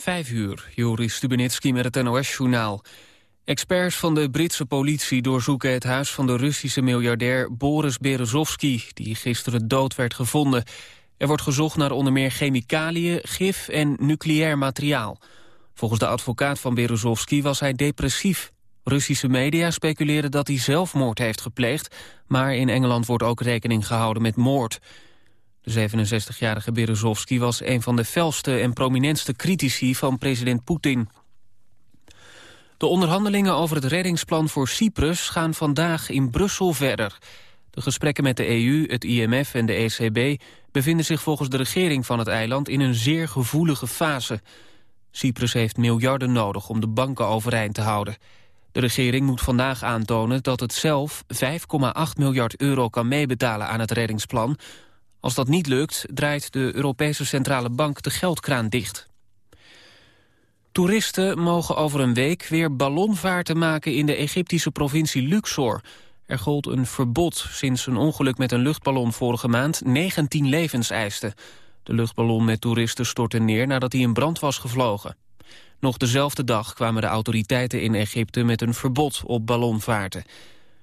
Vijf uur, Joris Stubenitski met het NOS-journaal. Experts van de Britse politie doorzoeken het huis van de Russische miljardair Boris Berezovsky, die gisteren dood werd gevonden. Er wordt gezocht naar onder meer chemicaliën, gif en nucleair materiaal. Volgens de advocaat van Berezovsky was hij depressief. Russische media speculeren dat hij zelfmoord heeft gepleegd, maar in Engeland wordt ook rekening gehouden met moord. De 67-jarige Berezovsky was een van de felste en prominentste critici van president Poetin. De onderhandelingen over het reddingsplan voor Cyprus gaan vandaag in Brussel verder. De gesprekken met de EU, het IMF en de ECB bevinden zich volgens de regering van het eiland in een zeer gevoelige fase. Cyprus heeft miljarden nodig om de banken overeind te houden. De regering moet vandaag aantonen dat het zelf 5,8 miljard euro kan meebetalen aan het reddingsplan, als dat niet lukt, draait de Europese Centrale Bank de geldkraan dicht. Toeristen mogen over een week weer ballonvaarten maken in de Egyptische provincie Luxor. Er gold een verbod sinds een ongeluk met een luchtballon vorige maand 19 levens eiste. De luchtballon met toeristen stortte neer nadat hij in brand was gevlogen. Nog dezelfde dag kwamen de autoriteiten in Egypte met een verbod op ballonvaarten.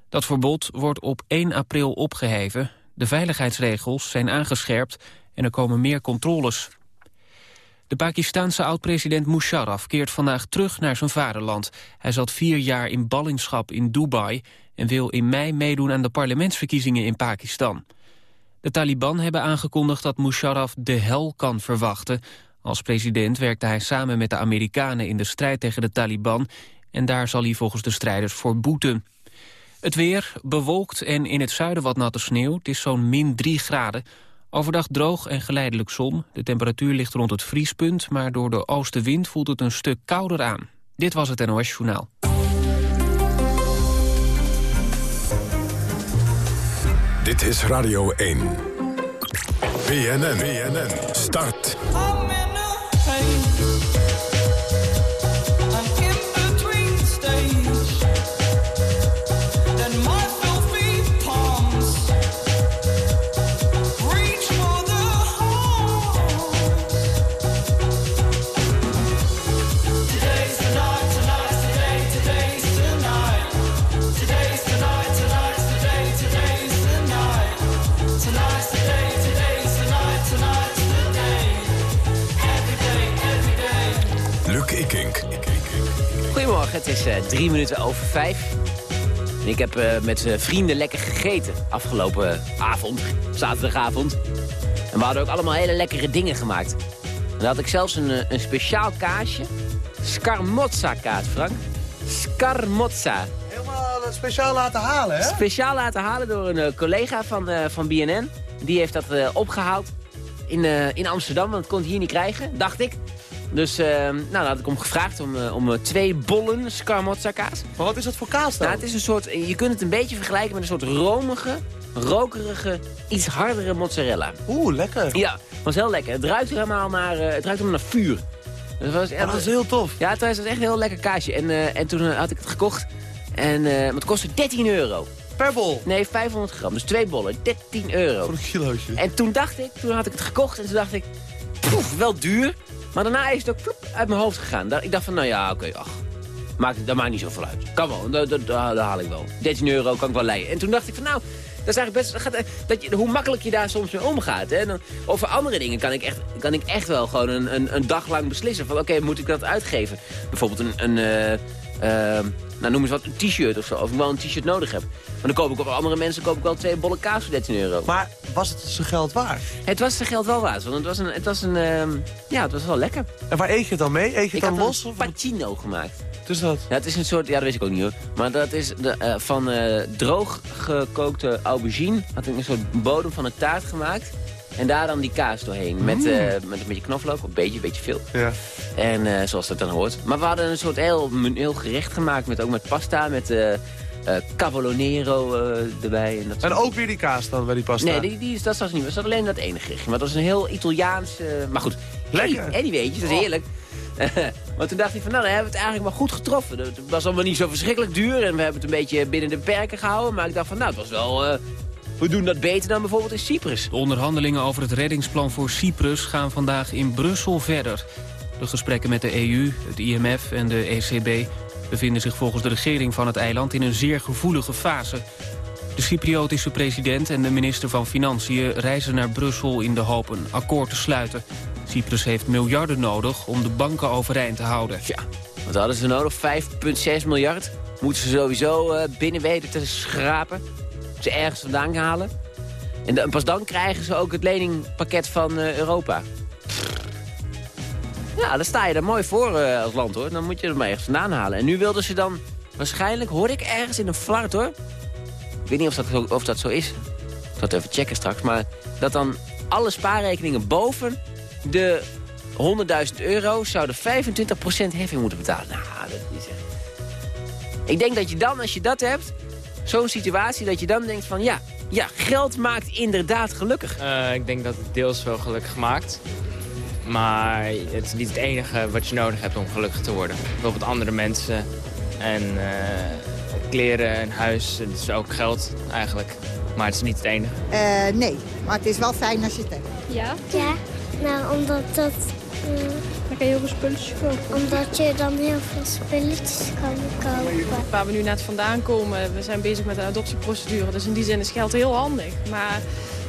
Dat verbod wordt op 1 april opgeheven. De veiligheidsregels zijn aangescherpt en er komen meer controles. De Pakistanse oud-president Musharraf keert vandaag terug naar zijn vaderland. Hij zat vier jaar in ballingschap in Dubai... en wil in mei meedoen aan de parlementsverkiezingen in Pakistan. De Taliban hebben aangekondigd dat Musharraf de hel kan verwachten. Als president werkte hij samen met de Amerikanen in de strijd tegen de Taliban... en daar zal hij volgens de strijders voor boeten. Het weer bewolkt en in het zuiden wat natte sneeuw. Het is zo'n min 3 graden. Overdag droog en geleidelijk zon. De temperatuur ligt rond het vriespunt, maar door de oostenwind voelt het een stuk kouder aan. Dit was het NOS Journaal. Dit is Radio 1. BNN, BNN, start. Het is uh, drie minuten over vijf. En ik heb uh, met uh, vrienden lekker gegeten afgelopen avond, zaterdagavond. En we hadden ook allemaal hele lekkere dingen gemaakt. En dan had ik zelfs een, een speciaal kaasje. Scarmozza kaas, Frank. Scarmozza. Helemaal speciaal laten halen, hè? Speciaal laten halen door een collega van, van BNN. Die heeft dat opgehaald in, in Amsterdam, want het kon het hier niet krijgen, dacht ik. Dus uh, nou, dan had ik hem gevraagd om, uh, om uh, twee bollen scarmozza kaas. Maar wat is dat voor kaas dan? Nou, het is een soort, je kunt het een beetje vergelijken met een soort romige, rokerige, iets hardere mozzarella. Oeh, lekker. Ja, was heel lekker. Het ruikt helemaal naar, het ruikt helemaal naar vuur. Dat was, echt, oh, dat is heel tof. Ja, het was echt een heel lekker kaasje. En, en toen had ik het gekocht en het kostte 13 euro. Per bol? Nee, 500 gram. Dus twee bollen. 13 euro. Voor een kilootje. En toen dacht ik, toen had ik het gekocht en toen dacht ik... Poef, wel duur. Maar daarna is het ook uit mijn hoofd gegaan. Ik dacht van, nou ja, oké, ach. Maakt, dat maakt niet zoveel uit. Kan wel, dat, dat, dat, haal ik wel. 13 euro kan ik wel leiden. En toen dacht ik van, nou, dat is eigenlijk best, gaat, dat je, hoe makkelijk je daar soms mee omgaat. Hè? Dan, over andere dingen kan ik echt, kan ik echt wel gewoon een, een, een dag lang beslissen. Van oké, moet ik dat uitgeven? Bijvoorbeeld een, een uh, nou noem eens wat, een t-shirt of zo. Of ik wel een t-shirt nodig heb. Maar dan koop ik op andere mensen koop ik wel twee bolle kaas voor 13 euro. Maar was het zijn geld waard? Het was zijn geld wel waard. Want het was een, het was een uh, ja, het was wel lekker. En waar eet je het dan mee? Eet je het dan los? Ik heb pacino gemaakt. Dus dat? Ja, het is een soort, ja dat weet ik ook niet hoor. Maar dat is de, uh, van uh, droog gekookte aubergine. Had ik een soort bodem van een taart gemaakt. En daar dan die kaas doorheen. Met, uh, met een beetje knoflook, een beetje, een beetje veel. Ja. En uh, zoals dat dan hoort. Maar we hadden een soort heel, heel gerecht gemaakt. Met, ook met pasta, met uh, erbij. En, dat en ook weer die kaas dan bij die pasta? Nee, die, die, dat was niet. Dat was alleen dat ene gerechtje. Maar dat was een heel Italiaans... maar goed. Lekker. Anyway, dat is oh. heerlijk. maar toen dacht ik van, nou, dan hebben we het eigenlijk maar goed getroffen. Het was allemaal niet zo verschrikkelijk duur en we hebben het een beetje binnen de perken gehouden. Maar ik dacht van, nou, het was wel we doen dat beter dan bijvoorbeeld in Cyprus. De onderhandelingen over het reddingsplan voor Cyprus gaan vandaag in Brussel verder. De gesprekken met de EU, het IMF en de ECB bevinden zich volgens de regering van het eiland in een zeer gevoelige fase. De Cypriotische president en de minister van Financiën reizen naar Brussel in de hoop een akkoord te sluiten. Cyprus heeft miljarden nodig om de banken overeind te houden. Ja, wat hadden ze nodig? 5,6 miljard? Moeten ze sowieso uh, binnen weten te schrapen? Ze ergens vandaan halen? En, pas dan krijgen ze ook het leningpakket van uh, Europa. Ja, dan sta je er mooi voor uh, als land, hoor. Dan moet je er maar ergens vandaan halen. En nu wilden ze dan, waarschijnlijk, hoor ik ergens in een flart, hoor. Ik weet niet of dat, zo, of dat zo is. Ik ga het even checken straks. Maar dat dan alle spaarrekeningen boven de 100.000 euro... zouden 25% heffing moeten betalen. Nou, dat is niet Ik denk dat je dan, als je dat hebt, zo'n situatie... dat je dan denkt van, ja, ja, geld maakt inderdaad gelukkig. Uh, ik denk dat het deels wel gelukkig maakt. Maar het is niet het enige wat je nodig hebt om gelukkig te worden. Bijvoorbeeld andere mensen en uh, kleren en huis. Het is ook geld eigenlijk. Maar het is niet het enige. Uh, nee, maar het is wel fijn als je het hebt. Ja? Ja, nou omdat dat... Kan je heel veel spulletjes kopen. Omdat je dan heel veel spulletjes kan kopen. Waar we nu net vandaan komen, we zijn bezig met een adoptieprocedure. Dus in die zin is geld heel handig. Maar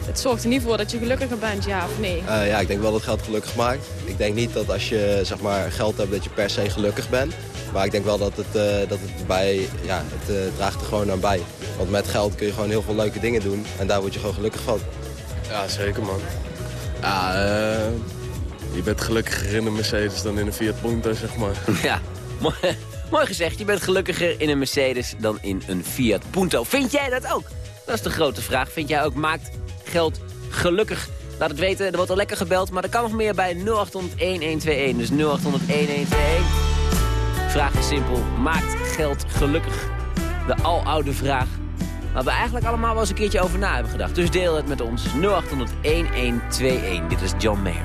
het zorgt er niet voor dat je gelukkiger bent, ja of nee? Uh, ja, ik denk wel dat geld gelukkig maakt. Ik denk niet dat als je zeg maar, geld hebt dat je per se gelukkig bent. Maar ik denk wel dat het, uh, dat het, bij, ja, het uh, draagt er gewoon aan bij. Want met geld kun je gewoon heel veel leuke dingen doen. En daar word je gewoon gelukkig van. Ja, zeker man. Ja, je bent gelukkiger in een Mercedes dan in een Fiat Punto, zeg maar. Ja, mooi, gezegd. Je bent gelukkiger in een Mercedes dan in een Fiat Punto. Vind jij dat ook? Dat is de grote vraag. Vind jij ook, maakt geld gelukkig. Laat het weten, er wordt al lekker gebeld, maar er kan nog meer bij 0800-1121. Dus 0800-1121. Vraag is simpel, maakt geld gelukkig? De aloude vraag waar we eigenlijk allemaal wel eens een keertje over na hebben gedacht. Dus deel het met ons. 0800-1121. Dit is John Mayer,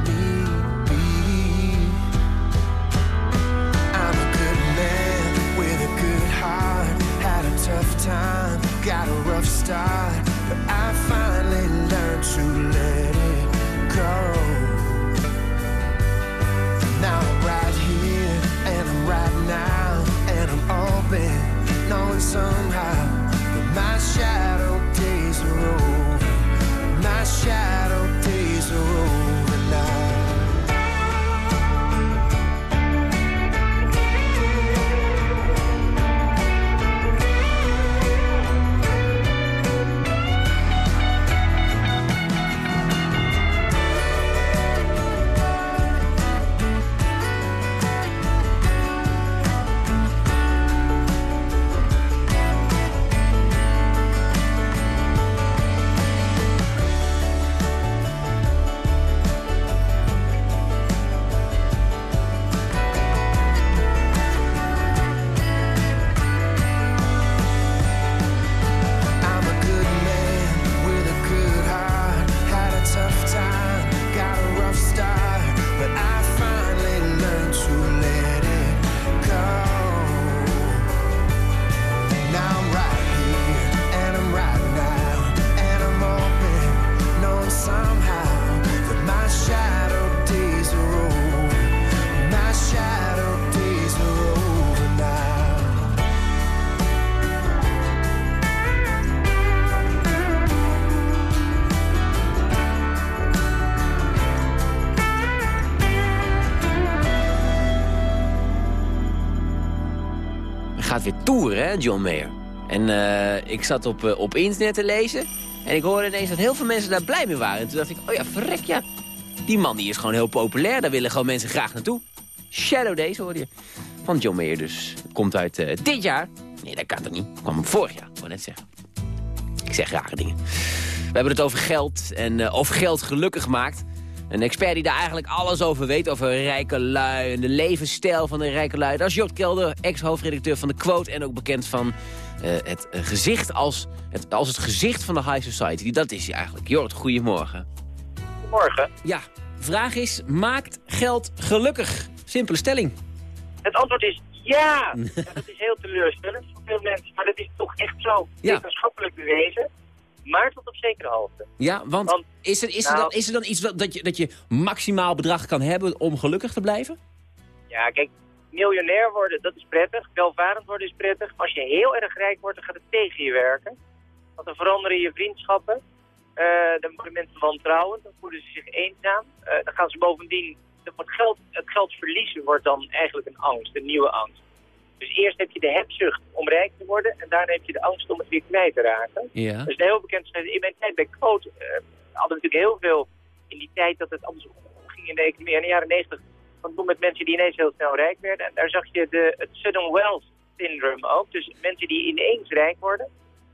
tough time, got a rough start. But I finally learned to let it John Mayer. En uh, ik zat op, uh, op internet te lezen. En ik hoorde ineens dat heel veel mensen daar blij mee waren. En toen dacht ik, oh ja, verrek ja. Die man die is gewoon heel populair. Daar willen gewoon mensen graag naartoe. Shadow Days hoorde je. Van John Mayer dus. Komt uit uh, dit jaar. Nee, dat kan toch niet. Kwam vorig jaar, ik net zeggen. Ik zeg rare dingen. We hebben het over geld en of geld gelukkig maakt. Een expert die daar eigenlijk alles over weet, over rijke lui... en de levensstijl van de rijke lui. Dat is Jort Kelder, ex-hoofdredacteur van de Quote... en ook bekend van uh, het gezicht als het, als het gezicht van de high society. Dat is hij eigenlijk. Jort, goedemorgen. Goedemorgen. Ja, vraag is, maakt geld gelukkig? Simpele stelling. Het antwoord is ja. ja dat is heel teleurstellend voor veel mensen, maar dat is toch echt zo Ja. wetenschappelijk bewezen. Maar tot op zekere hoogte. Ja, want, Want, is, er, is, er nou- dan, is er dan iets dat je, dat je maximaal bedrag kan hebben om gelukkig te blijven? Ja, kijk, miljonair worden, dat is prettig. Welvarend worden is prettig. Als je heel erg rijk wordt, dan gaat het tegen je werken. Want dan veranderen je vriendschappen. Eh, dan worden mensen wantrouwend, dan voelen ze zich eenzaam. Eh, dan gaan ze bovendien, dan wordt geld, het geld verliezen wordt dan eigenlijk een angst, een nieuwe angst. Dus eerst heb je de hebzucht om rijk te worden en daarna heb je de angst om het weer kwijt te raken. Ja. Dat is een heel bekend. In mijn tijd bij Quote eh, hadden we natuurlijk heel veel in die tijd dat het anders ging in de economie. In de jaren 90 van toen met mensen die ineens heel snel rijk werden. En daar zag je de, het sudden wealth syndrome ook. Dus mensen die ineens rijk worden,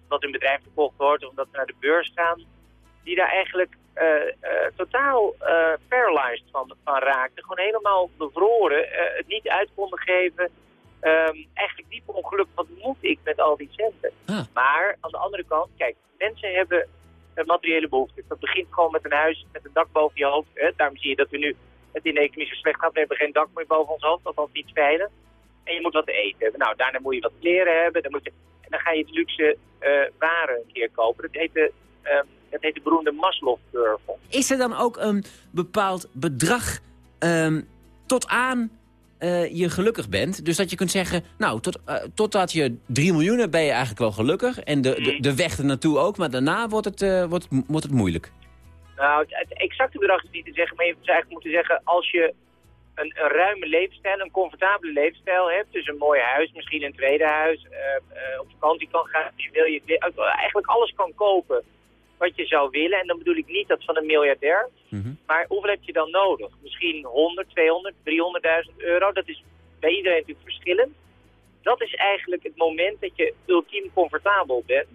omdat hun bedrijf verkocht wordt of omdat ze naar de beurs gaan, die daar eigenlijk eh, eh, totaal paralyzed van, van raakten. Gewoon helemaal bevroren, het niet uit konden geven. Ehm, eigenlijk diep ongeluk, wat moet ik met al die centen? Ah. Maar aan de andere kant, kijk, mensen hebben eh, materiële behoeftes. Dat begint gewoon met een huis, met een dak boven je hoofd. Hè. Daarom zie je dat we nu het in de economie zo slecht gaat. We hebben geen dak meer boven ons hoofd, althans niet veilig. En je moet wat te eten hebben. Nou, daarna moet je wat kleren hebben. Dan moet je, en dan ga je het luxe eh, waren een keer kopen. Dat heet de, ehm, dat heet de beroemde Maslow-curve. Is er dan ook een bepaald bedrag ehm, tot aan eh, je gelukkig bent? Dus dat je kunt zeggen, nou, tot, eh, totdat je 3 miljoen hebt ben je eigenlijk wel gelukkig. En de, de, de weg er naartoe ook, maar daarna wordt het, eh, wordt, wordt het moeilijk. Nou, het, het exacte bedrag is niet te zeggen, maar je zou eigenlijk moeten zeggen... als je een, een ruime levensstijl, een comfortabele levensstijl hebt... dus een mooi huis, misschien een tweede huis, op vakantie kan gaan... Je wil je eigenlijk alles kan kopen wat je zou willen. En dan bedoel ik niet dat van een miljardair. Maar hoeveel heb je dan nodig? Misschien 100, 200, 300.000 euro. Dat is bij iedereen natuurlijk verschillend. Dat is eigenlijk het moment dat je ultiem comfortabel bent.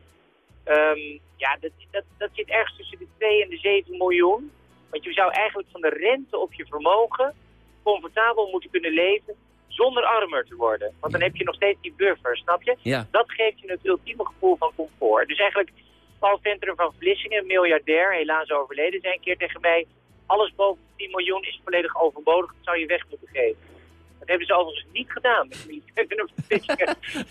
Ehm, ja, dat, dat, dat zit ergens tussen de 2 en de 7 miljoen. Want je zou eigenlijk van de rente op je vermogen comfortabel moeten kunnen leven zonder armer te worden. Want dan heb je nog steeds die buffer, snap je? Ja. Dat geeft je het ultieme gevoel van comfort. Dus eigenlijk, Paul Venteren van Vlissingen, een miljardair, helaas overleden, zei een keer tegen mij... alles boven 10 miljoen is volledig overbodig, dat zou je weg moeten geven. Dat hebben ze overigens niet gedaan met.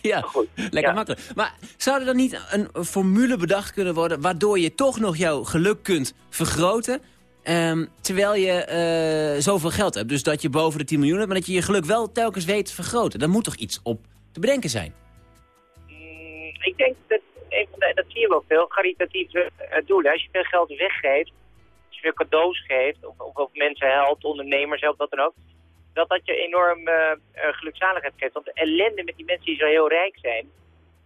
Ja, lekker Ja. makkelijk. Maar zou er dan niet een formule bedacht kunnen worden... waardoor je toch nog jouw geluk kunt vergroten... ehm, terwijl je eh, zoveel geld hebt. Dus dat je boven de 10 miljoen hebt... maar dat je je geluk wel telkens weet te vergroten. Daar moet toch iets op te bedenken zijn? ik denk dat, een van de, dat zie je wel veel, caritatieve eh, doelen. Als je veel geld weggeeft, als je veel cadeaus geeft, of, of, mensen helpt, ondernemers helpt, wat dan ook, dat dat je enorm eh, eh, gelukzaligheid geeft. Want de ellende met die mensen die zo heel rijk zijn,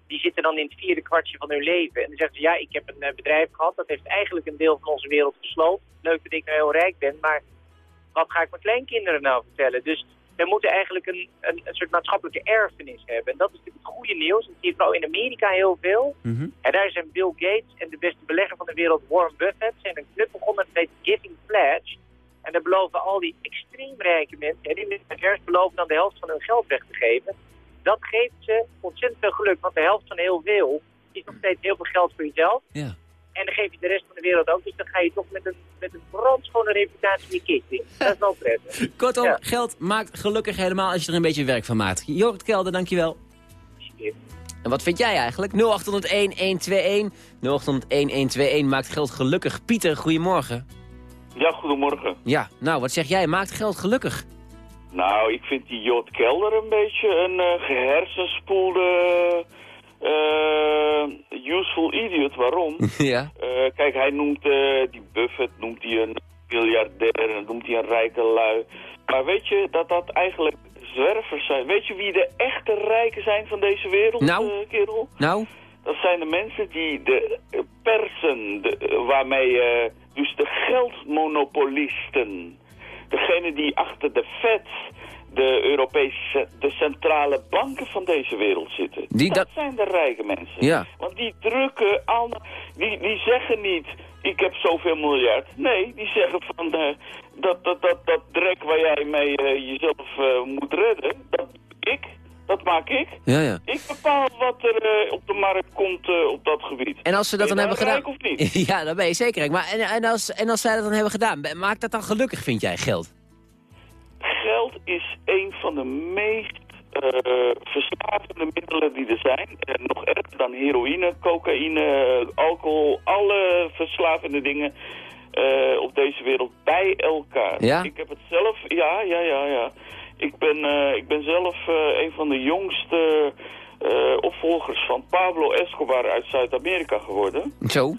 die zitten dan in het vierde kwartje van hun leven. En dan zeggen ze, ja, ik heb een bedrijf gehad, dat heeft eigenlijk een deel van onze wereld gesloopt. Leuk dat ik nou heel rijk ben, maar wat ga ik mijn kleinkinderen nou vertellen? Dus we moeten eigenlijk een, een, een soort maatschappelijke erfenis hebben. En dat is natuurlijk het goede nieuws. Dat zie je vooral in Amerika heel veel. En daar zijn Bill Gates en de beste belegger van de wereld, Warren Buffett, zijn een club begonnen met Giving Pledge. En daar beloven al die extreem rijke mensen, hè, die miljardairs beloven dan de helft van hun geld weg te geven. Dat geeft ze ontzettend veel geluk, want de helft van heel veel is nog steeds heel veel geld voor jezelf. Ja. En dan geef je de rest van de wereld ook. Dus dan ga je toch met een, een reputatie in. Dat is wel prettig. Kortom, Ja. geld maakt gelukkig helemaal als je er een beetje werk van maakt. Jorrit Kelder, dankjewel. En wat vind jij eigenlijk? 0801-121. 0801-121 maakt geld gelukkig. Pieter, goedemorgen. Ja, goedemorgen. Ja, nou, wat zeg jij? Maakt geld gelukkig? Nou, ik vind die Jot Kelder een beetje een eh gehersenspoelde eh, useful idiot. Waarom? ja. Eh, kijk, hij noemt eh, die Buffett noemt hij een miljardair noemt hij een rijke lui. Maar weet je dat dat eigenlijk zwervers zijn. Weet je wie de echte rijken zijn van deze wereld, Nou? kerel? Nou? Dat zijn de mensen die de persen, de, waarmee, dus de geldmonopolisten, degene die achter de Fed, de Europese, de centrale banken van deze wereld zitten. Die dat, dat- zijn de rijke mensen. Ja. Want die drukken allemaal, die, die zeggen niet, ik heb zoveel miljard. Nee, die zeggen van, eh, dat, dat, dat, dat drek waar jij mee eh, jezelf eh, moet redden, dat ik. Dat maak ik. Ja, ja. Ik bepaal wat er op de markt komt op dat gebied. En als ze dat dan hebben nou gedaan... rijk of niet? ja, dan ben je zeker. Maar en, en, als, en als zij dat dan hebben gedaan, maakt dat dan gelukkig, vind jij, geld? Geld is een van de meest eh, verslavende middelen die er zijn. En nog erger dan heroïne, cocaïne, alcohol, alle verslavende dingen eh, op deze wereld bij elkaar. Ja? Ik heb het zelf, ja, ja, ja, ja. Ik ben, eh, ik ben zelf een van de jongste opvolgers van Pablo Escobar uit Zuid-Amerika geworden. Zo?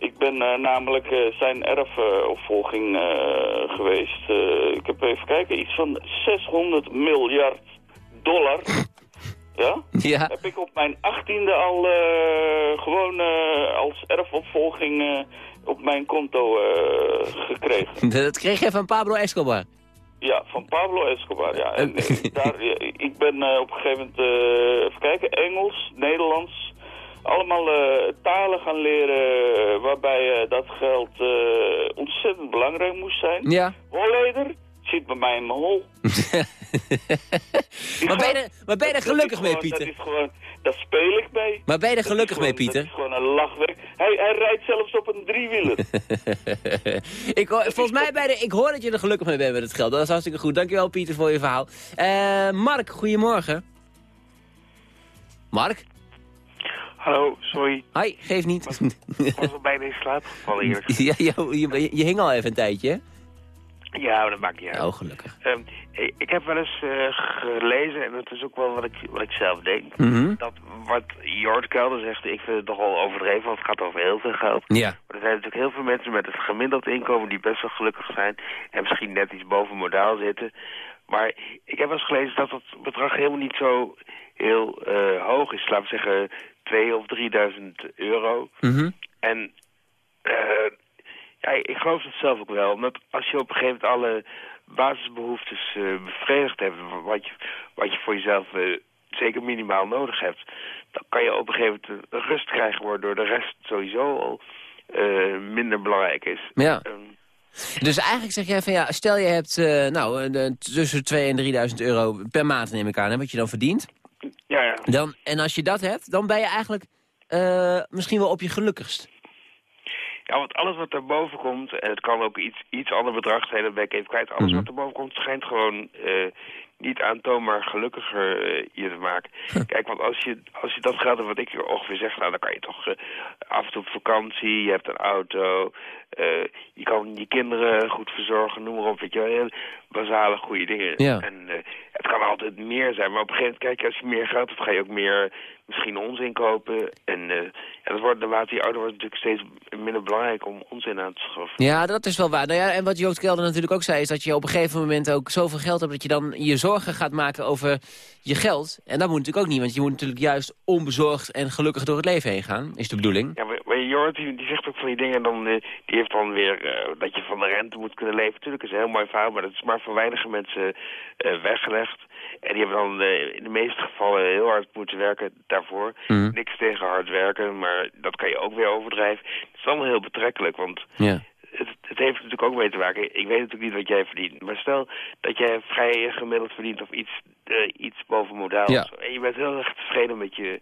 Ik ben eh, namelijk eh, zijn erfopvolging eh, geweest. Ik heb even kijken, iets van 600 miljard dollar. Ja? Ja. Heb ik op mijn achttiende al gewoon als erfopvolging op mijn konto gekregen. Dat kreeg je van Pablo Escobar. Ja, van Pablo Escobar, ja. En, daar, ik ben op een gegeven moment, even kijken, Engels, Nederlands, allemaal eh, talen gaan leren eh, waarbij eh, dat geld ontzettend belangrijk moest zijn. Ja. Holleder zit bij mij in mijn hol. Maar ben je maar ben je er gelukkig mee, Pieter? Dat is gewoon, dat speel ik mee. Maar ben je er gelukkig mee, Pieter? Dat is gewoon een lachwerk. Hij, hij rijdt zelfs op een driewieler. ik, hoor- volgens mij, bij de, ik hoor dat je er gelukkig mee bent met het geld. Dat is hartstikke goed. Dankjewel, Pieter, voor je verhaal. Eh, Mark, goedemorgen. Mark? Hallo, sorry. Hoi, geef niet. Ik was al bijna in slaap gevallen eerst. ja, je, je, je hing al even een tijdje, hè? Ja, dat maakt niet uit. Oh, gelukkig. Ehm, ik- ik heb wel eens eh, gelezen, en dat is ook wel wat ik, wat ik zelf denk, Mhm. dat wat Jort Kelder zegt, ik vind het nogal overdreven, want het gaat over heel veel geld. Ja. Maar er zijn natuurlijk heel veel mensen met het gemiddeld inkomen die best wel gelukkig zijn en misschien net iets boven modaal zitten. Maar ik heb wel eens gelezen dat het bedrag helemaal niet zo heel eh, hoog is. Laten we zeggen 2 of 3000 euro. Mhm. En eh, ja, ik geloof het zelf ook wel. Omdat als je op een gegeven moment alle basisbehoeftes eh, bevredigd hebt... Wat je, wat je voor jezelf eh, zeker minimaal nodig hebt... dan kan je op een gegeven moment rust krijgen... waardoor de rest sowieso al minder belangrijk is. Ja. Ehm, Dus eigenlijk zeg jij van ja, stel je hebt nou, tussen 2 en 3000 euro per maand neem ik aan, hè, wat je dan verdient. Ja, ja. Dan, en als je dat hebt, dan ben je eigenlijk eh, misschien wel op je gelukkigst. Ja, want alles wat erboven komt, en het kan ook iets, iets ander bedrag zijn, dat ben ik even kwijt. Alles Mhm. wat erboven komt schijnt gewoon eh, niet aantoonbaar gelukkiger eh, je te maken. Kijk, want als je, als je dat geld hebt wat ik ongeveer zeg, nou, dan kan je toch eh, af en toe op vakantie, je hebt een auto, eh, je kan je kinderen goed verzorgen, noem maar op, weet je wel, heel basale goede dingen. Ja. En eh, het kan altijd meer zijn, maar op een gegeven moment, kijk, als je meer geld hebt, ga je ook meer misschien onzin kopen. En eh, ja, dat wordt, naarmate je ouder wordt natuurlijk steeds minder belangrijk om onzin aan te schaffen. Ja, dat is wel waar. Nou ja, en wat Joost Kelder natuurlijk ook zei... is dat je op een gegeven moment ook zoveel geld hebt... dat je dan je zorgen gaat maken over je geld. En dat moet natuurlijk ook niet, want je moet natuurlijk juist onbezorgd... en gelukkig door het leven heen gaan, is de bedoeling. Ja, maar, maar Jort, die, die zegt ook van die dingen en dan, eh, die heeft dan weer eh, dat je van de rente moet kunnen leven. Natuurlijk is een heel mooi verhaal, maar dat is maar voor weinige mensen eh, weggelegd. En die hebben dan in de meeste gevallen heel hard moeten werken daarvoor. Mhm. Niks tegen hard werken, maar dat kan je ook weer overdrijven. Het is allemaal heel betrekkelijk, want Ja. Het, het heeft natuurlijk ook mee te maken. Ik weet natuurlijk niet wat jij verdient. Maar stel dat jij vrij gemiddeld verdient of iets, eh, iets boven modaal. Ja. En je bent heel erg tevreden met je,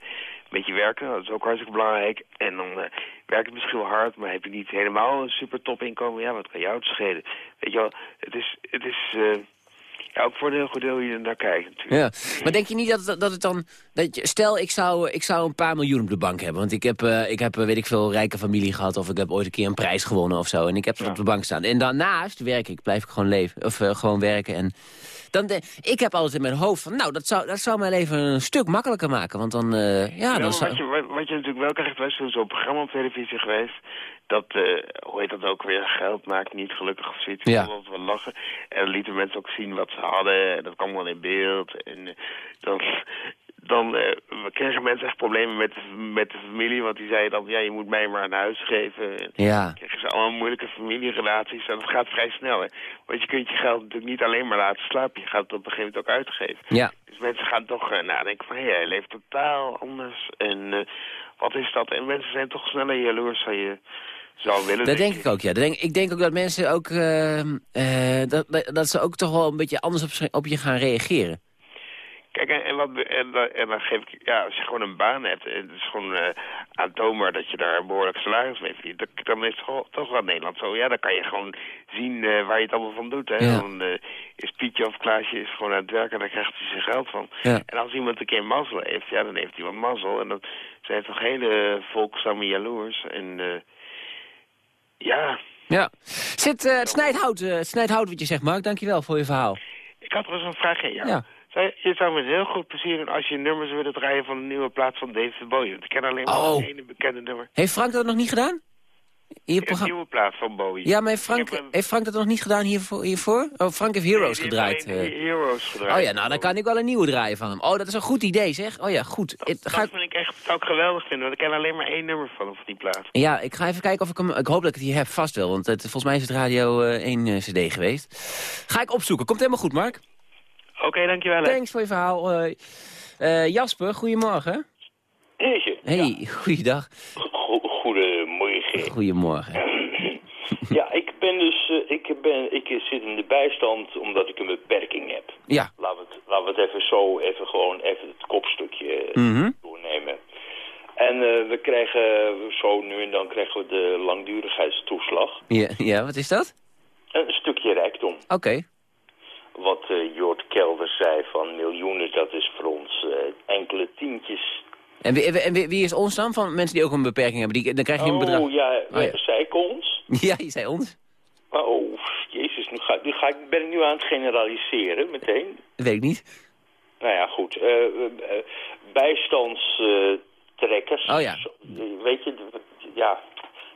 met je werken. Dat is ook hartstikke belangrijk. En dan eh werkt het misschien wel hard, maar heb je niet helemaal een super top inkomen. Ja, wat kan jou het schelen? Weet je wel, het is... Het is eh, ja, ook voor een heel goed deel je er naar kijkt natuurlijk. Ja, maar denk je niet dat, dat, dat het dan... Dat je, stel, ik zou, ik zou een paar miljoen op de bank hebben. Want ik heb, eh, ik heb eh, weet ik veel, rijke familie gehad... of ik heb ooit een keer een prijs gewonnen of zo. En ik heb het op de bank staan. En daarnaast werk ik, blijf ik gewoon leven. Of eh, gewoon werken. En dan de, ik heb altijd in mijn hoofd van... Nou, dat zou, dat zou mijn leven een stuk makkelijker maken. Want dan... ja, Ja, dan zou... wat, je, wat, je natuurlijk wel krijgt, er is zo'n programma op televisie geweest. Dat, uh, hoe heet dat ook weer, geld maakt niet gelukkig of zoiets. Ja. Dat we lachen. En dan lieten mensen ook zien wat ze hadden. En dat kwam dan in beeld. En uh, dan, dan uh, kregen mensen echt problemen met de, met de familie. Want die zeiden dan, ja, je moet mij maar een huis geven. En Ja. dan kregen ze allemaal moeilijke familierelaties. En dat gaat vrij snel, hè. Want je kunt je geld natuurlijk niet alleen maar laten slapen. Je gaat het op een gegeven moment ook uitgeven. Ja. Dus mensen gaan toch nadenken van, hé, hij leeft totaal anders. En wat is dat? En mensen zijn toch sneller jaloers dan je zou willen. Dat denk ik ook, ja. Dat denk, ik denk ook dat mensen ook, uh, dat, dat, dat ze ook toch wel een beetje anders op, op je gaan reageren. Kijk, en, en, wat, en, en, dan geef ik, ja, als je gewoon een baan hebt, en het is gewoon uh, aantoonbaar dat je daar een behoorlijk salaris mee verdient, dan is het toch, toch wel Nederland zo. Ja, dan kan je gewoon zien uh, waar je het allemaal van doet. Hè. Ja. Dan uh, is Pietje of Klaasje is gewoon aan het werken en daar krijgt hij zijn geld van. Ja. En als iemand een keer mazzel heeft, ja, dan heeft hij wat mazzel. En dan zijn toch hele volksammen jaloers. En ja... Ja. Zit, het snijdt hout, het snijdt hout wat je zegt, Mark. Dankjewel voor je verhaal. Ik had er eens een vraag aan jou. Ja. Je zou me heel goed plezieren als je nummers willen draaien van een nieuwe plaat van David Bowie. Want ik ken alleen maar oh. één bekende nummer. Heeft Frank dat nog niet gedaan? Een nieuwe plaat van Bowie. Ja, maar heeft Frank, een... heeft Frank dat nog niet gedaan hiervoor? hiervoor? Oh, Frank heeft Heroes nee, gedraaid. Uh... Heroes gedraaid. Oh ja, nou dan kan ik wel een nieuwe draaien van hem. Oh, dat is een goed idee zeg. Oh ja, goed. Dat, dat ga... vind ik echt, zou ik geweldig vinden, want ik ken alleen maar één nummer van, van die plaat. Ja, ik ga even kijken of ik hem... Ik hoop dat ik het hier heb, vast wel. Want het, volgens mij is het Radio uh, 1 uh, cd geweest. Ga ik opzoeken. Komt helemaal goed, Mark. Oké, okay, dankjewel. Hè. Thanks voor je verhaal. Uh, Jasper, goedemorgen. Heertje. Hey, ja. goeiedag. Go goedemorgen. Ja, ik ben dus, uh, ik, ben, ik zit in de bijstand omdat ik een beperking heb. Ja. Laten we het, laten we het even zo, even gewoon even het kopstukje mm -hmm. doornemen. En uh, we krijgen, zo nu en dan krijgen we de langdurigheidstoeslag. Ja, ja wat is dat? Een stukje rijkdom. Oké. Okay. Wat uh, Jort Kelder zei van miljoenen, dat is voor ons uh, enkele tientjes. En, wie, en wie, wie, is ons dan? Van mensen die ook een beperking hebben? Die, dan krijg je een bedrag. Oh ja, oh, ja. zei ik ons? Ja, je zei ons. Oh, jezus, nu, ga, nu ga ik, ben ik nu aan het generaliseren meteen. Dat weet ik niet. Nou ja, goed. Uh, bijstandstrekkers. oh ja. Weet je, ja...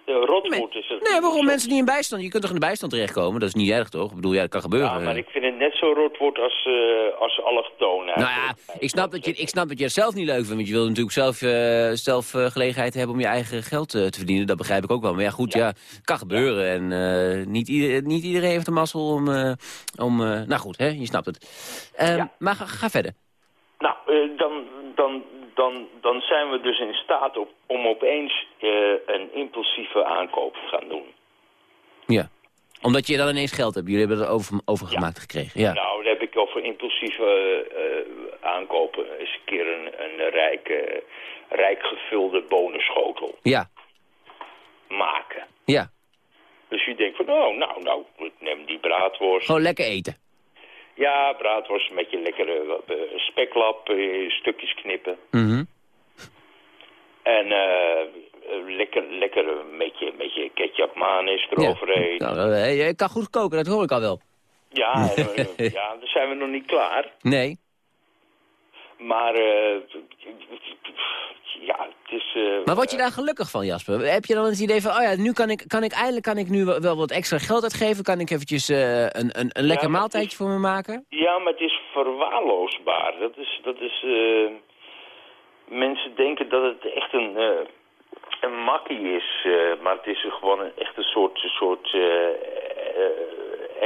Is het. Nee, waarom mensen niet in bijstand? Je kunt toch in de bijstand terechtkomen? Dat is niet erg, toch? Ik bedoel, ja, dat kan gebeuren. Ja, maar ik vind het net zo rotwoord als, uh, als allochtonen. Nou ja, ik snap, dat je, ik snap dat je het zelf niet leuk vindt. Want je wil natuurlijk zelf, uh, zelf uh, gelegenheid hebben om je eigen geld te verdienen. Dat begrijp ik ook wel. Maar ja, goed, ja, ja kan gebeuren. En niet, ieder, niet iedereen heeft de mazzel om... om nou goed, hè, je snapt het. ja. Maar ga, ga verder. Nou, dan, dan, dan, dan zijn we dus in staat op, om opeens uh, een impulsieve aankoop te gaan doen. Ja, omdat je dan ineens geld hebt. Jullie hebben het over, overgemaakt ja. gekregen. Ja. Nou, dan heb ik over impulsieve uh, aankopen. Eens een keer een, een rijke, rijk gevulde bonusschotel. Ja. Maken. Ja. Dus je denkt van, oh, nou, nou, ik neem die braadworst. Gewoon lekker eten. Ja, braadworst met je lekkere uh, speklap, uh, stukjes knippen. Mm -hmm. En uh, lekker, lekker met je, met je ketchup manis eroverheen. Ja. Nou, je kan goed koken, dat hoor ik al wel. Ja, ja, dan zijn we nog niet klaar. Nee. Maar, ja, het is... maar word je daar gelukkig van, Jasper? Heb je dan het idee van, oh ja, nu kan ik, kan ik eindelijk kan ik nu wel wat extra geld uitgeven? Kan ik eventjes uh, een, een, een lekker ja, maaltijdje is, voor me maken? Ja, maar het is verwaarloosbaar. Dat is, dat is, uh, mensen denken dat het echt een, een makkie is, maar het is gewoon een, echt een soort, soort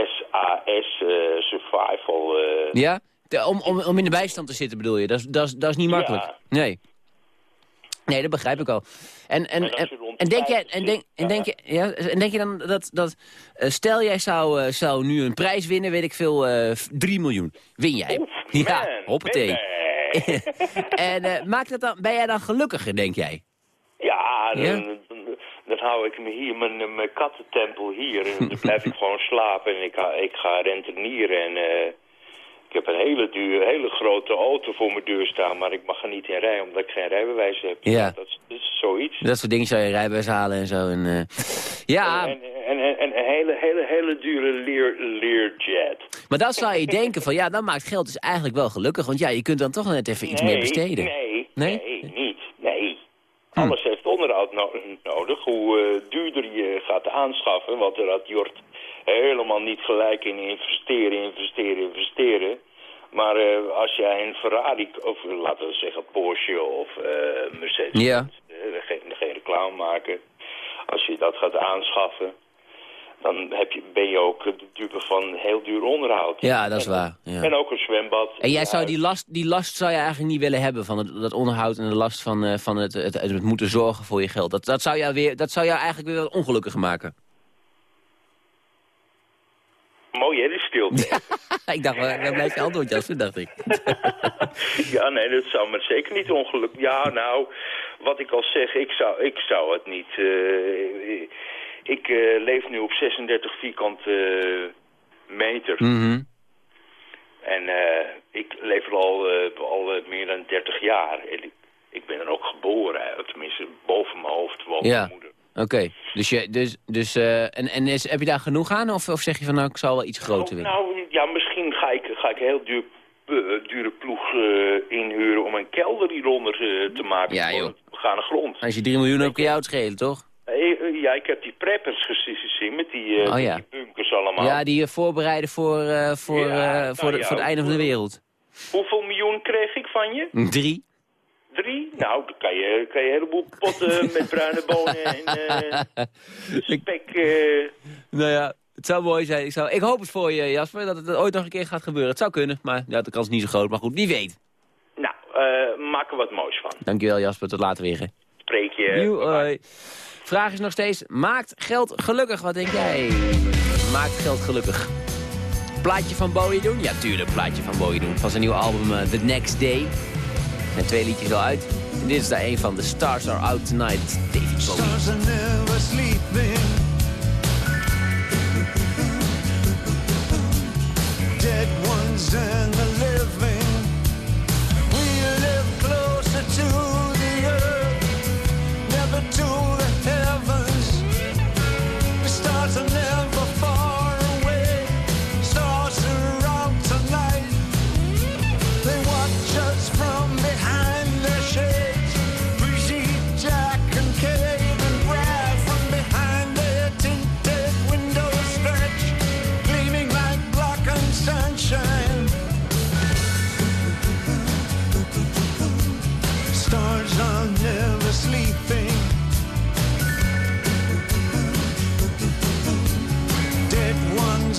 SAS, survival. ja? Om, om, om in de bijstand te zitten bedoel je? Dat is, dat is, dat is niet makkelijk. Ja. Nee. Nee, dat begrijp ik al. En, en, en, en denk jij, en denk, en denk je, ja, en denk je dan dat, dat uh, stel jij zou, uh, zou nu een prijs winnen, weet ik veel, uh, 3 miljoen. Win jij? Oef, ja, hoppatee. en maakt dat dan, ben jij dan gelukkiger, denk jij? Ja, dan, Ja? Dan, hou ik me hier, mijn, mijn kattentempel hier, en dan blijf ik gewoon slapen en ik ga, ik ga rentenieren en... eh heb een hele duur, hele grote auto voor mijn deur staan, maar ik mag er niet in rijden omdat ik geen rijbewijs heb. Ja. Dat, is, dat is zoiets. Dat soort dingen zou je rijbewijs halen en zo. En, uh, ja, En, en, en, en een hele, hele, hele dure leer, leerjet. maar dan zou je denken van ja, dan maakt geld dus eigenlijk wel gelukkig. Want ja, je kunt dan toch net even iets meer besteden. Nee, Nee? nee, niet. Nee. Alles heeft onderhoud no nodig. hoe duurder je gaat aanschaffen. Want er had Jort helemaal niet gelijk in investeren, investeren, investeren. Maar uh, als jij een Ferrari, of laten we zeggen Porsche of uh, Mercedes, ja. uh, geen, geen reclame maken. Als je dat gaat aanschaffen, dan heb je, ben je ook de dupe van heel duur onderhoud. Ja, dat is waar. Ja. En ook een zwembad. En jij zou die last, die last zou je eigenlijk niet willen hebben van het, dat onderhoud en de last van, van het, het, het, moeten zorgen voor je geld. Dat, dat, zou jou weer, dat zou jou eigenlijk weer wat ongelukkiger maken. Mooi hè, stilte. ik dacht, waar blijft je antwoord, Jasper, dacht ik. ja, nee, dat zou me zeker niet ongelukkig... Ja, nou, wat ik al zeg, ik zou, ik zou het niet... Uh, ik uh, leef nu op 36 vierkante meter. Mm -hmm. En ik leef er al, al meer dan 30 jaar. En ik, ik ben er ook geboren, tenminste boven mijn hoofd ja. mijn moeder. Oké, okay. dus, je, dus, dus uh, en, en is, heb je daar genoeg aan? Of, of zeg je van nou, ik zal wel iets groter willen? Nou, nou ja, misschien ga ik, ga ik heel duur, uh, dure ploeg uh, inhuren om een kelder hieronder te maken. Ja, joh. We gaan grond. Als je 3 miljoen hebt, kun je uitschelen, toch? Ja, ik heb die preppers gezien met die, oh, ja. die bunkers allemaal. Ja, die je voorbereiden voor, voor, ja, nou, voor, de, ja, voor het einde van de wereld. Hoeveel miljoen kreeg ik van je? Drie. Drie? Nou, dan kan je, kan je een heleboel potten met bruine bonen en uh, spek... Uh... Nou ja, het zou mooi zijn. Ik, zou, ik hoop het voor je, Jasper, dat het ooit nog een keer gaat gebeuren. Het zou kunnen, maar ja, de kans is niet zo groot. Maar goed, wie weet. Nou, uh, maak er wat moois van. Dankjewel, Jasper. Tot later weer. Hè. Spreek je. Nieuw. Vraag is nog steeds, maakt geld gelukkig? Wat denk jij? Maakt geld gelukkig? Plaatje van Bowie doen? Ja, tuurlijk, plaatje van Bowie doen. Van zijn nieuwe album The Next Day. En twee liedjes al uit. En dit is daar een van. The Stars Are Out Tonight. David Bowie. Stars are never sleeping. Dead ones and the living. We live closer to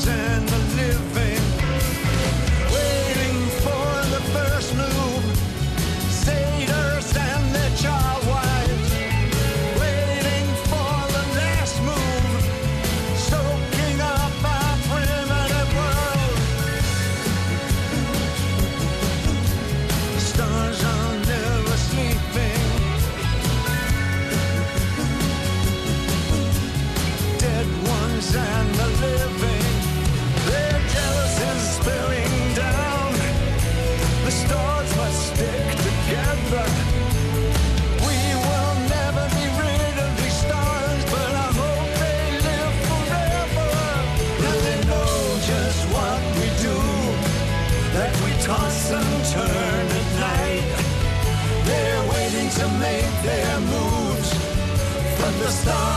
and star.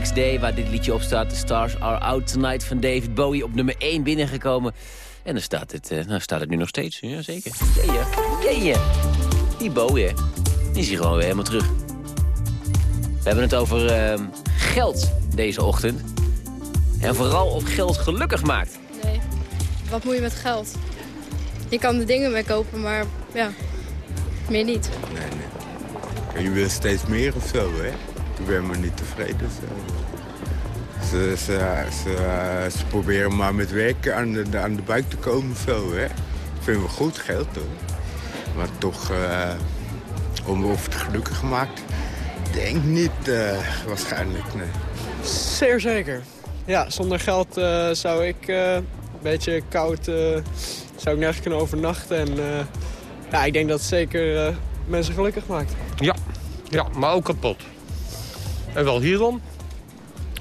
Next Day, waar dit liedje op staat. The Stars Are Out Tonight van David Bowie op nummer 1 binnengekomen. En dan staat het, uh, nou staat het nu nog steeds. Ja, zeker. Jeetje, jeetje. Die Bowie, hè. Die is hier gewoon weer helemaal terug. We hebben het over uh, geld deze ochtend. En vooral of geld gelukkig maakt. Nee, wat moet je met geld? Je kan er dingen mee kopen, maar ja, meer niet. Nee, nee. En je wil steeds meer of zo, hè? Ik ben maar niet tevreden. Zo. Ze, ze, ze, ze, proberen maar met werk aan de, aan de buik te komen zo, hè? Vinden we goed, geld hoor. Maar toch, uh, om of het gelukkig maakt, denk niet uh, waarschijnlijk, nee. Zeer zeker. Ja, zonder geld uh, zou ik een beetje koud, zou ik nergens kunnen overnachten. En ja, ik denk dat het zeker mensen gelukkig maakt. Ja, ja, maar ook kapot. En wel hierom.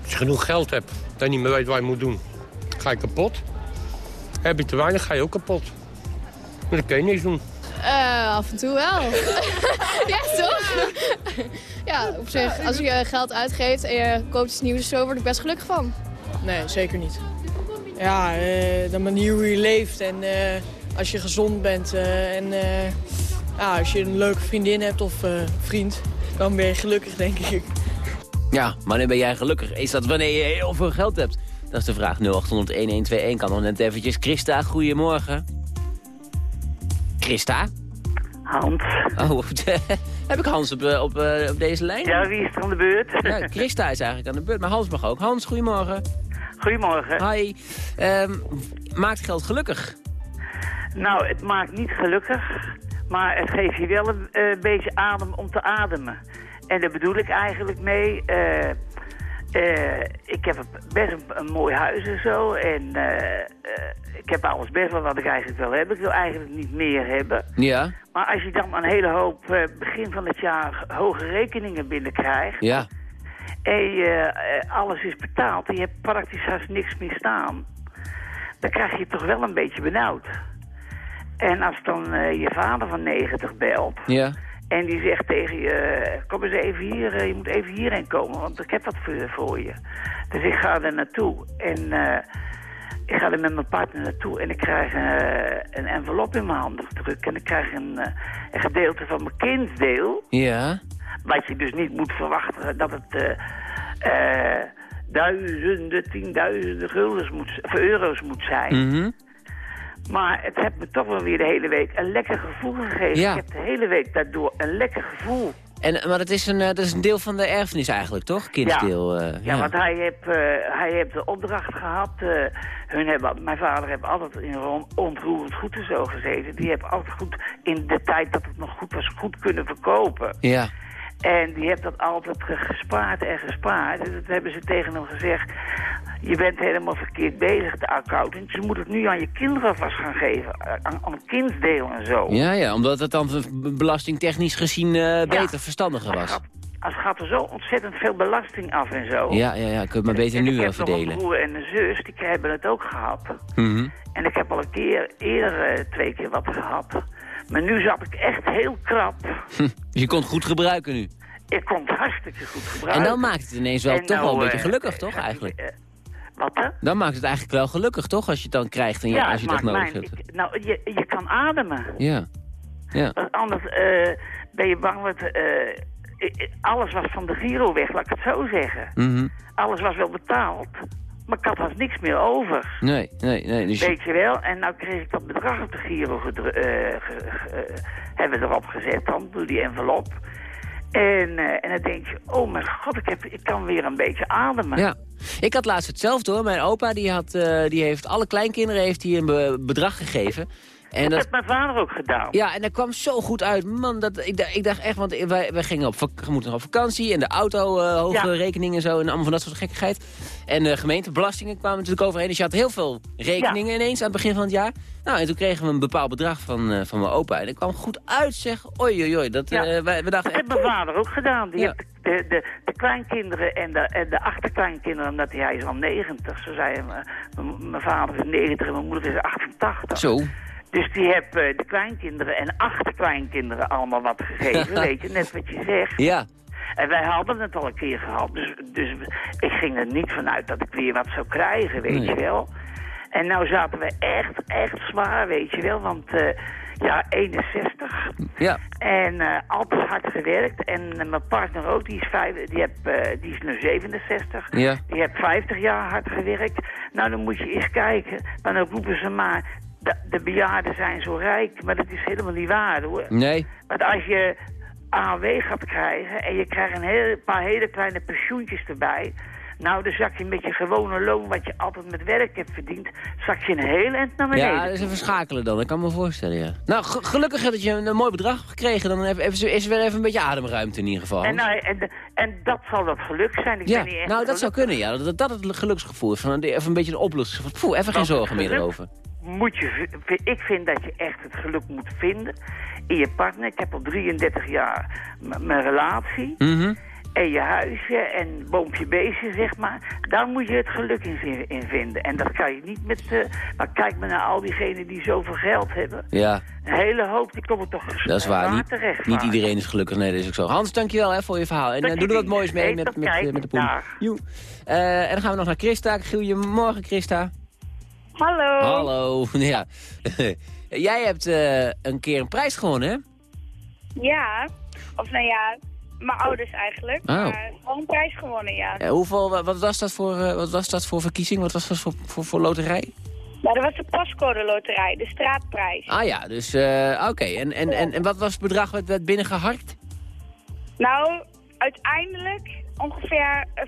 Als je genoeg geld hebt en niet meer weet wat je moet doen, ga je kapot. Heb je te weinig, ga je ook kapot. Maar dan kun je niks doen. Uh, af en toe wel. ja, toch? ja, op zich, als je geld uitgeeft en je koopt iets nieuws, zo word ik best gelukkig van. Nee, zeker niet. Ja, uh, de manier hoe je leeft en uh, als je gezond bent en ja, als je een leuke vriendin hebt of vriend, dan ben je gelukkig, denk ik. Ja, wanneer ben jij gelukkig? Is dat wanneer je heel veel geld hebt? Dat is de vraag. 0800-1121 kan nog net eventjes. Christa, goedemorgen. Christa? Hans. Oh, heb ik Hans op, op, op deze lijn? Ja, wie is er aan de beurt? Ja, Christa is eigenlijk aan de beurt, maar Hans mag ook. Hans, goedemorgen. Goedemorgen. Hi. Um, maakt geld gelukkig? Nou, het maakt niet gelukkig, maar het geeft je wel een uh, beetje adem om te ademen. En daar bedoel ik eigenlijk mee... Uh, uh, ik heb best een, een, mooi huis en zo. En uh, ik heb alles best wel wat ik eigenlijk wil hebben. Ik wil eigenlijk niet meer hebben. Ja. Maar als je dan een hele hoop begin van het jaar hoge rekeningen binnenkrijgt... Ja. En je, alles is betaald en je hebt praktisch haast niks meer staan... dan krijg je toch wel een beetje benauwd. En als dan je vader van 90 belt... Ja. En die zegt tegen je, kom eens even hier, je moet even hierheen komen, want ik heb wat voor, voor je. Dus ik ga er naartoe en uh, ik ga er met mijn partner naartoe en ik krijg uh, een envelop in mijn handen gedrukt. En ik krijg een, uh, een gedeelte van mijn kindsdeel. Ja. Wat je dus niet moet verwachten dat het duizenden, tienduizenden guldens moet, of euro's moet zijn. Mm -hmm. Maar het heeft me toch wel weer de hele week een lekker gevoel gegeven. Ja. Ik heb de hele week daardoor een lekker gevoel. En, maar dat is, een, dat is een deel van de erfenis eigenlijk, toch? Kindsdeel. Ja, uh, ja. ja want hij heeft, uh, hij heeft de opdracht gehad. Uh, hun hebben, mijn vader heeft altijd in ontroerend goed en zo gezeten. Die heeft altijd goed, in de tijd dat het nog goed was, goed kunnen verkopen. Ja. En die heeft dat altijd gespaard en gespaard. En dat hebben ze tegen hem gezegd. Je bent helemaal verkeerd bezig, de accountant. Je moet het nu aan je kinderen vast gaan geven. Aan, aan kindsdeel en zo. Ja, ja, omdat het dan belastingtechnisch gezien uh, beter, ja. verstandiger was. Als, gaat er zo ontzettend veel belasting af en zo. Ja, ja, ja. Ik het maar beter nu ik heb verdelen. nog een broer en een zus, die hebben het ook gehad. Mm -hmm. En ik heb al een keer, eerder uh, twee keer wat gehad. Maar nu zat ik echt heel krap. Hm, je kon het goed gebruiken nu. Ik kon het hartstikke goed gebruiken. En dan maakt het ineens wel en toch nou, wel een beetje uh, gelukkig, toch eigenlijk? Uh, wat hè? Dan maakt het eigenlijk wel gelukkig, toch? Als je het dan krijgt en je, ja, als je dat nodig hebt. Ik, nou, je, je kan ademen. Ja. ja. Want anders uh, ben je bang dat... alles was van de Giro weg, laat ik het zo zeggen. Mm -hmm. Alles was wel betaald. Maar ik had niks meer over. Nee, nee, nee. Dus Weet je wel? En nou kreeg ik dat bedrag op de Giro uh, ge, ge, hebben we erop gezet dan, door die envelop. En, uh, en dan denk je, oh mijn god, ik, heb, ik kan weer een beetje ademen. Ja. Ik had laatst hetzelfde hoor. Mijn opa die had, die heeft alle kleinkinderen heeft hij een be bedrag gegeven. En dat, dat heeft mijn vader ook gedaan. Ja, en dat kwam zo goed uit. Man, dat, ik, ik dacht echt, want wij, wij gingen op, we moeten op vakantie... en de auto, uh, hoge ja. rekeningen en zo, en allemaal van dat soort gekkigheid. En de gemeentebelastingen kwamen natuurlijk overheen. Dus je had heel veel rekeningen ja. ineens aan het begin van het jaar. Nou, en toen kregen we een bepaald bedrag van, uh, van mijn opa. En dat kwam goed uit, zeg. Oei, oei, oei. Dat, ja. uh, wij, we dachten dat echt, heeft mijn vader ook gedaan. Die ja. heeft de, de, de kleinkinderen en de, en de achterkleinkinderen... omdat hij is al 90. Zo zei mijn vader is 90 en mijn moeder is 88. Zo. Dus die heb uh, de kleinkinderen en achterkleinkinderen allemaal wat gegeven, weet je, net wat je zegt. Ja. En wij hadden het al een keer gehad. Dus, dus ik ging er niet vanuit dat ik weer wat zou krijgen, weet Nee. je wel. En nou zaten we echt, echt zwaar, weet je wel. Want eh, ja, 61. Ja. En eh, altijd hard gewerkt. En eh, mijn partner ook, die is, vijf, die, heb, eh, die is nu 67. Ja. Die heeft 50 jaar hard gewerkt. Nou, dan moet je eens kijken. Dan roepen ze maar, de, de bejaarden zijn zo rijk. Maar dat is helemaal niet waar, hoor. Nee. Want als je AOW gaat krijgen en je krijgt een heel, paar hele kleine pensioentjes erbij... Nou, dan zak je met je gewone loon, wat je altijd met werk hebt verdiend... zak je een heel eind naar beneden. Ja, dat is even schakelen dan. Dat kan ik me voorstellen, ja. Nou, ge- gelukkig dat je een, een mooi bedrag hebt gekregen. Dan even, even, is er weer even een beetje ademruimte in ieder geval. En, nou, en, en dat zal dat geluk zijn. Ik ja, ben niet echt nou dat zou kunnen, ja. Dat dat het geluksgevoel is. Van, een- even een beetje een oplossing. Poeh, even geen zorgen meer erover. Moet je, ik vind dat je echt het geluk moet vinden in je partner. Ik heb al 33 jaar mijn relatie. Mhm. En je huisje en boompje beestje, zeg maar. Daar moet je het geluk in, in vinden. En dat kan je niet met... eh, maar kijk maar naar al diegenen die zoveel geld hebben. Ja, Een hele hoop, die komen toch dat is waar. Niet, terecht. niet iedereen is gelukkig. Nee, dat is ook zo. Hans, dankjewel hè, voor je verhaal. En je doe er wat moois mee met, eh, met de poen. Eh, en dan gaan we nog naar Christa. Goedemorgen, Christa. Hallo. Hallo. Ja. Jij hebt eh, een keer een prijs gewonnen, hè? Ja, of nou ja, mijn ouders eigenlijk. Oh. Maar gewoon een prijs gewonnen, ja. Eh, hoeveel, wa- wat, was dat voor, eh, wat was dat voor verkiezing? Wat was dat voor, voor, voor loterij? Nou, dat was de pascode loterij, de straatprijs. Ah ja, dus eh, oké. En, en, en, en wat was het bedrag wat werd binnengeharkt? Nou, uiteindelijk ongeveer eh,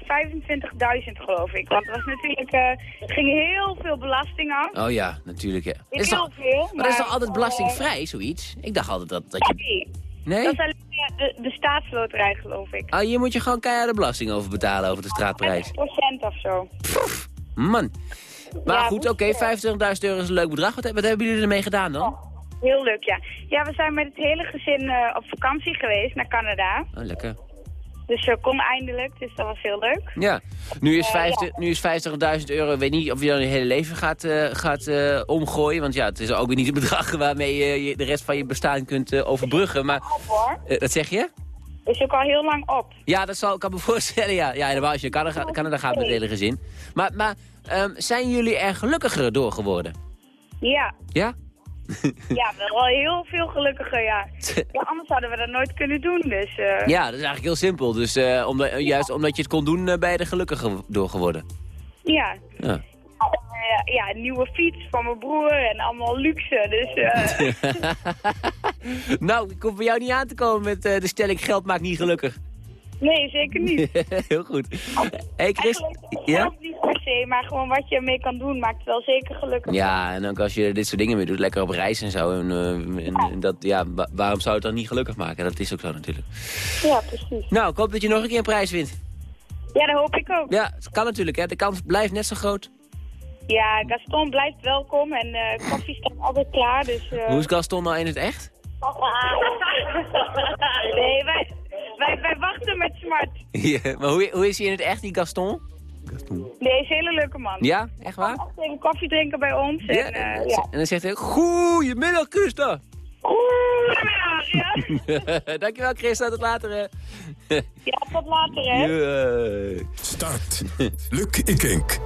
25.000 geloof ik. Want het was natuurlijk, eh, er ging heel veel belasting af. Oh ja, natuurlijk. Ja. Is heel veel, maar dat is toch maar, altijd eh, belastingvrij, zoiets? Ik dacht altijd dat, dat je... Nee. Nee? Dat is alleen eh, de, de staatsloterij geloof ik. Ah, hier moet je gewoon keiharde belasting over betalen, over de straatprijs. 30% of zo. Man. Maar Ja, goed, moet oké, 25.000 euro is een leuk bedrag. Wat, wat hebben jullie ermee gedaan dan? Heel leuk, ja. Ja, we zijn met het hele gezin eh, op vakantie geweest naar Canada. Oh, lekker. Dus we kon eindelijk, dus dat was heel leuk. Ja, nu is, Eh, 50 nu is 50.000 euro, weet niet of je dan je hele leven gaat, eh, gaat eh, omgooien. Want ja, het is ook weer niet het bedrag waarmee je, de rest van je bestaan kunt overbruggen. Maar, Op wat zeg je? Is ook al heel lang op. Ja, dat zal, kan me voorstellen, ja. Ja, helemaal als je naar Canada, Canada gaat met het hele gezin. Maar, maar ehm, zijn jullie er gelukkiger door geworden? Ja, Ja? ja, wel heel veel gelukkiger, ja. ja. Anders hadden we dat nooit kunnen doen, dus... eh, Ja, dat is eigenlijk heel simpel. Dus eh, omdat, eh, juist omdat je het kon doen, ben je er gelukkiger door geworden. Ja. Ja. Ja, een nieuwe fiets van mijn broer en allemaal luxe, dus... nou, ik hoef bij jou niet aan te komen met de stelling geld maakt niet gelukkig. Nee, zeker niet. heel goed. hey Chris. Eigenlijk Ja? niet per se, maar gewoon wat je ermee kan doen maakt het wel zeker gelukkig. Ja, en ook als je dit soort dingen mee doet, lekker op reis en zo. En, eh, en, dat, ja, wa- waarom zou het dan niet gelukkig maken? Dat is ook zo natuurlijk. Ja, precies. Nou, ik hoop dat je nog een keer een prijs wint. Ja, dat hoop ik ook. Ja, het kan natuurlijk, hè. De kans blijft net zo groot. Ja, Gaston blijft welkom en eh koffie staat altijd klaar, dus... eh, Hoe is Gaston nou in het echt? nee, wij, wij, wij wachten met smart. Ja, maar hoe, hoe is hij in het echt, die Gaston? Nee, is een hele leuke man. Ja, echt waar? Altijd even koffie drinken bij ons. En, Ja, eh, en, ja. en dan zegt hij, goedemiddag Christa. Goedemiddag, ja. Dankjewel Christa, tot later hè. Ja, tot later, hè. Start. Luc Ikink.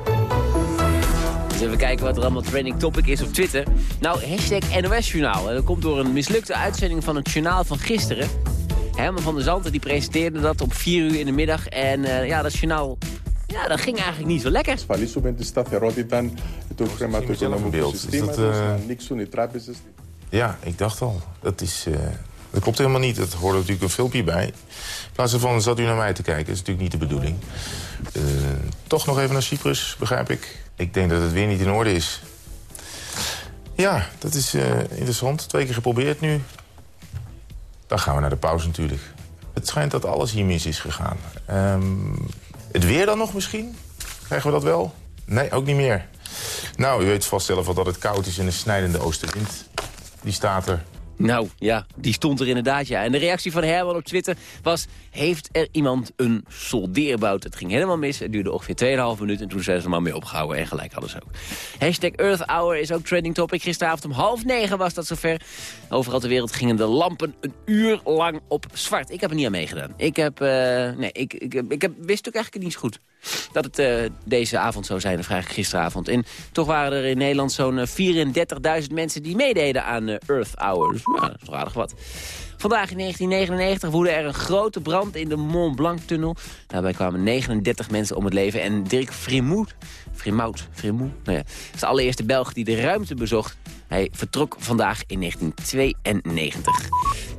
Dus even kijken wat er allemaal trending topic is op Twitter. Nou, hashtag NOS-journaal. Dat komt door een mislukte uitzending van het journaal van gisteren. Herman van der Zanten die presenteerde dat op 4 uur in de middag. En eh, ja, dat journaal, ja, dat ging eigenlijk niet zo lekker. ασφαλίσουμε τη σταθερότητα του χρηματοοικονομικού συστήματος, dat, να eh, ανοίξουν οι τράπεζες. Ja, ik dacht al. Dat, is, eh, dat klopt helemaal niet. Er hoorde natuurlijk een filmpje bij. In plaats van zat u naar mij te kijken. Dat is natuurlijk niet de bedoeling. Eh, toch nog even naar Cyprus, begrijp ik. Ik denk dat het weer niet in orde is. Ja, dat is eh, interessant. Twee keer geprobeerd nu. Dan gaan we naar de pauze natuurlijk. Het schijnt dat alles hier mis is gegaan. Ehm, het weer dan nog misschien? Krijgen we dat wel? Nee, ook niet meer. Nou, u weet vast zelf dat het koud is en een snijdende oostenwind. Die staat er. Nou, ja, die stond er inderdaad, ja. En de reactie van Herman op Twitter was... heeft er iemand een soldeerbout? Het ging helemaal mis. Het duurde ongeveer 2,5 minuut en toen zijn ze er maar mee opgehouden. En gelijk hadden ze ook. Hashtag Earth Hour is ook trending topic. Gisteravond om half negen was dat zover. Overal ter wereld gingen de lampen een uur lang op zwart. Ik heb er niet aan meegedaan. Ik heb, eh, nee, ik, ik, ik heb, wist ook eigenlijk niet goed dat het eh, deze avond zou zijn, vraag gisteravond. En toch waren er in Nederland zo'n eh, 34.000 mensen die meededen aan eh, Earth Hour. Ja, dat wat. Vandaag in 1999 woedde er een grote brand in de Mont Blanc-tunnel. Daarbij kwamen 39 mensen om het leven. En Dirk Frimout, Frimout, Frimout, nou ja, is de allereerste Belg die de ruimte bezocht. Hij vertrok vandaag in 1992.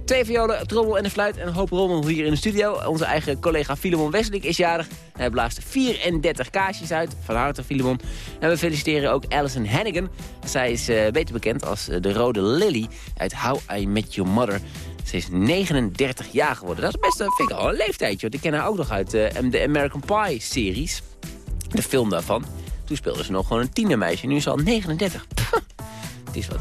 Twee violen, trommel en een fluit en een hoop rommel hier in de studio. Onze eigen collega Filemon Wesseling is jarig. Hij blaast 34 kaasjes uit. Van harte Filemon. En we feliciteren ook Alison Hannigan. Zij is uh, beter bekend als uh, de rode Lily uit How I Met Your Mother. Ze is 39 jaar geworden. Dat is best vind ik al een leeftijdje. Want ik ken haar ook nog uit de American Pie-series. De film daarvan. Toen speelde ze nog gewoon een tienermeisje. Nu is ze al 39. Pff, het is wat.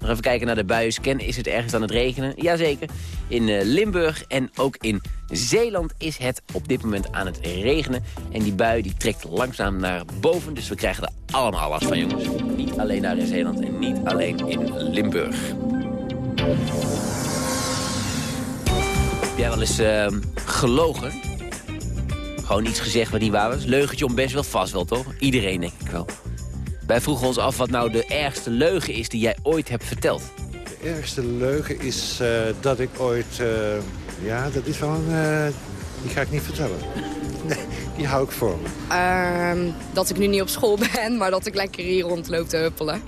Nog even kijken naar de buien. Is het ergens aan het regenen? Jazeker. In uh, Limburg en ook in Zeeland is het op dit moment aan het regenen. En die bui die trekt langzaam naar boven. Dus we krijgen er allemaal last van, jongens. Niet alleen daar in Zeeland en niet alleen in Limburg. Heb jij wel eens uh, gelogen? Gewoon iets gezegd wat niet waar was? Leugentje om best wel vast wel, toch? Iedereen denk ik wel. Wij vroegen ons af wat nou de ergste leugen is die jij ooit hebt verteld. De ergste leugen is uh, dat ik ooit... Uh, ja, dat is wel een... Uh, die ga ik niet vertellen. Nee, die hou ik voor me. dat ik nu niet op school ben, maar dat ik lekker hier rondloop te huppelen.